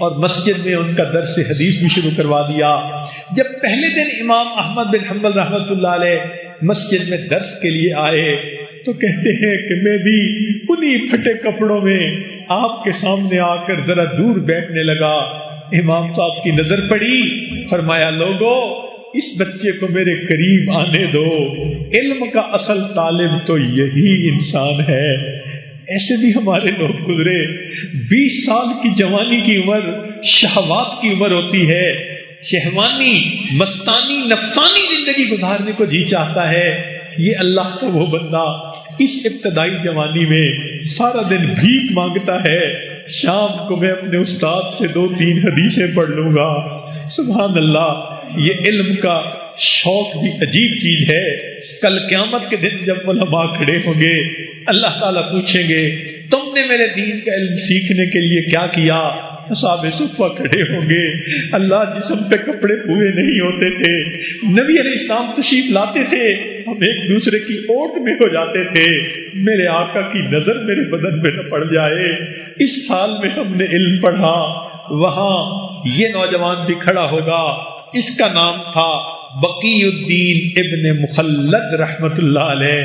اور مسجد میں ان کا درس حدیث بھی شروع کروا دیا۔ جب پہلے دن امام احمد بن حمل رحمت اللہ علیہ مسجد میں درس کے لیے آئے تو کہتے ہیں کہ میں بھی انہی پھٹے کپڑوں میں آپ کے سامنے آ کر ذرا دور بیٹھنے لگا۔ امام صاحب کی نظر پڑی، فرمایا لوگوں اس بچے کو میرے قریب آنے دو۔ علم کا اصل طالب تو یہی انسان ہے۔ ایسے بھی ہمارے لوگ گزرے۔ بیس سال کی جوانی کی عمر، شہوات کی عمر ہوتی ہے۔ شہوانی، مستانی، نفسانی زندگی گزارنے کو جی چاہتا ہے۔ یہ اللہ کا وہ بندہ اس ابتدائی جوانی میں سارا دن بھیک مانگتا ہے۔ شام کو میں اپنے استاد سے دو تین حدیثیں پڑھ لوں گا۔ سبحان اللہ، یہ علم کا شوق بھی عجیب چیز ہے۔ کل قیامت کے دن جب علماء کھڑے ہوں گے، اللہ تعالیٰ پوچھیں گے، تم نے میرے دین کا علم سیکھنے کے لیے کیا کیا؟ صحابہ صفا کھڑے ہوں گے۔ اللہ جسم پہ کپڑے پورے نہیں ہوتے تھے۔ نبی علیہ السلام تشریف لاتے تھے۔ ہم ایک دوسرے کی اوٹ میں ہو جاتے تھے۔ میرے آقا کی نظر میرے بدن میں نہ پڑ جائے۔ اس سال میں ہم نے علم پڑھا۔ وہاں یہ نوجوان بھی کھڑا ہوگا۔ اس کا نام تھا بقی الدین ابن مخلد رحمت اللہ علیہ۔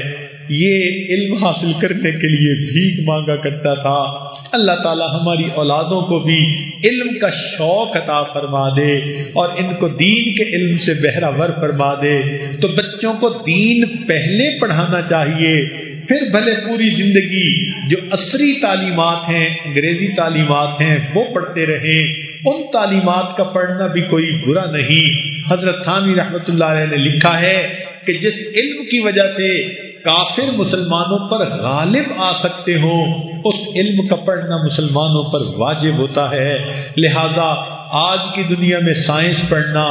یہ علم حاصل کرنے کے لیے بھیک مانگا کرتا تھا۔ اللہ تعالی ہماری اولادوں کو بھی علم کا شوق عطا فرما دے اور ان کو دین کے علم سے بہرا ور فرما دے۔ تو بچوں کو دین پہلے پڑھانا چاہیے۔ پھر بھلے پوری زندگی جو عصری تعلیمات ہیں، انگریزی تعلیمات ہیں، وہ پڑھتے رہیں۔ ان تعلیمات کا پڑھنا بھی کوئی برا نہیں۔ حضرت خانی رحمت اللہ علیہ نے لکھا ہے کہ جس علم کی وجہ سے کافر مسلمانوں پر غالب آ سکتے ہوں، اس علم کا پڑھنا مسلمانوں پر واجب ہوتا ہے۔ لہذا آج کی دنیا میں سائنس پڑھنا،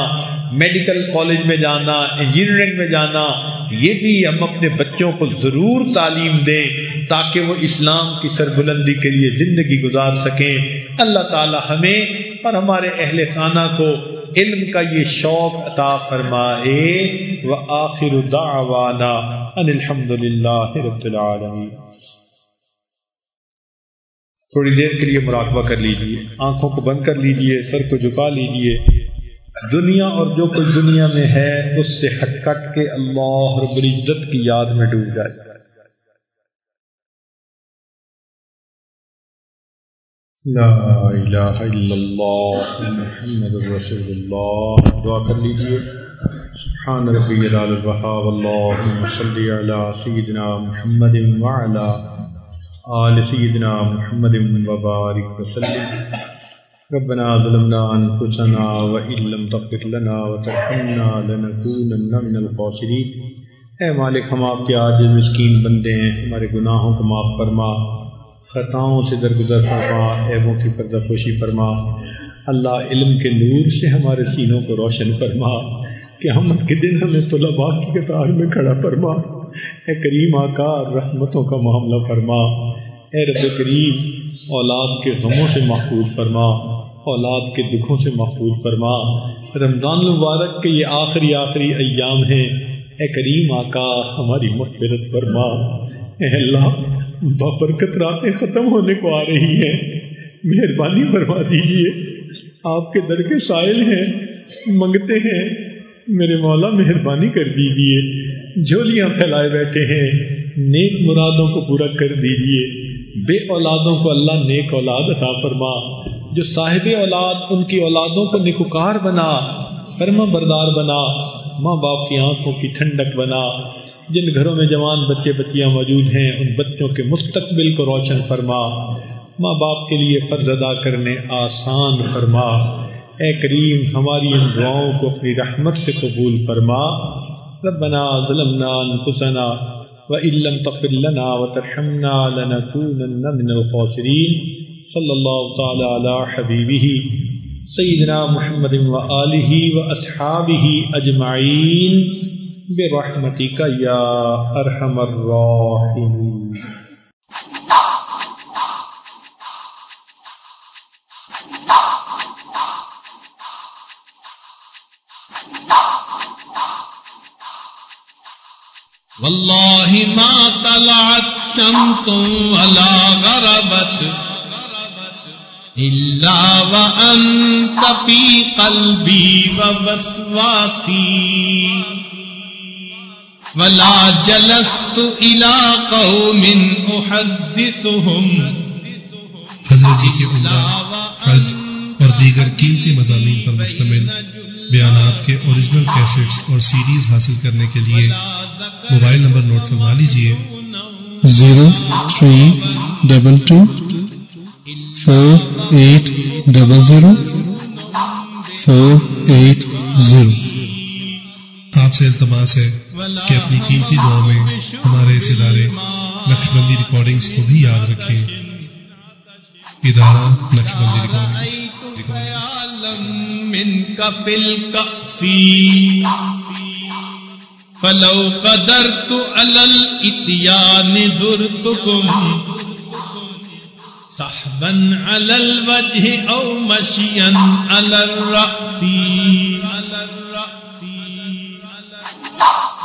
میڈیکل کالج میں جانا، انجینئرنگ میں جانا، یہ بھی ہم اپنے بچوں کو ضرور تعلیم دیں تاکہ وہ اسلام کی سربلندی کے لیے زندگی گزار سکیں۔ اللہ تعالی ہمیں اور ہمارے اہل خانہ کو علم کا یہ شوق عطا فرمائے و آخر دعوانا ان الحمد للہ رب العالمین۔ تھوڑی دیر کے لیے مراقبہ کر لیجیے، آنکھوں کو بند کر لیجیے، سر کو جھکا لیجیے۔ دنیا اور جو کچھ دنیا میں ہے، اس سے ہٹ کٹ کے اللہ رب العزت کی یاد میں ڈوب جائے۔ لا الہ الا اللہ محمد رسول اللہ دعا کر لیجیے. سبحان ربی العال البحا واللہم صلی علی سیدنا محمد وعلا آل سیدنا محمد وبارک وسلم. ربنا ظلمنا انفسنا وإن لم تغفر لنا وترحمنا لنكونن من الخاسرین. اے مالک، ہم آپ کے آج مسکین بندے ہیں، ہمارے گناہوں کو معاف فرما. خطاؤں سے درگزر فرما عیبوں کی پردہ پوشی فرما، اللہ علم کے نور سے ہمارے سینوں کو روشن فرما، کہ ہم کے دن ہمیں طلباء کی قطار میں کھڑا فرما۔ اے کریم آکار رحمتوں کا معاملہ فرما۔ اے رب کریم، اولاد کے غموں سے محفوظ فرما۔ اولاد کے دکھوں سے محفوظ فرما۔ رمضان المبارک کے یہ آخری آخری ایام ہیں۔ اے کریم آقا ہماری مغفرت فرما۔ اے اللہ، بابرکت راتیں ختم ہونے کو آ رہی ہیں۔ مہربانی فرما دیجیے آپ کے در کے سائل ہیں، منگتے ہیں۔ میرے مولا، مہربانی کر دیجیے جھولیاں پھیلائے بیٹھے ہیں۔ نیک مرادوں کو پورا کر دیجیے بے اولادوں کو اللہ نیک اولاد عطا فرما۔ جو صاحب اولاد، ان کی اولادوں کو نکوکار بنا، فرما بردار بنا۔ ماں باپ کی آنکھوں کی ٹھنڈک بنا۔ جن گھروں میں جوان بچے بچیاں موجود ہیں، ان بچوں کے مستقبل کو روشن فرما، ماں باپ کے لیے فرض ادا کرنے آسان فرما۔ اے کریم، ہماری ان دعاؤں کو اپنی رحمت سے قبول فرما۔ ربنا ظلمنا انفسنا وإن لم تغفر لنا وترحمنا لنكونن من الخاسرين صلى الله تعالى على حبيبه سيدنا محمد وآله وأصحابه أجمعين برحمتك يا أرحم الراحمين والله ما طلعت شمس ولا غربت إلا وأنت في قلبي ووسواسي ولا جلست الى قوم احدثهم حضرت جی کے عمرہ حج اور دیگر قیمتی مضامین پر مشتمل بیانات کے اوریجنل کیسٹس اور سیریز حاصل کرنے کے لیے موبائل نمبر نوٹ فرما لیجیے zero three double two four eight double zero four eight zero. آپ سے التماس ہے کہ اپنی قیمتی دعا میں ہمارے اس ادارے نقش بندی ریکارڈنگز کو بھی یاد رکھیں۔ ادارہ نقش بندی ریکارڈنگز فلو قدرت على الاتيان ذرتكم صحبا على الوجه او مشيا على الرأس على الرأس على الرأس۔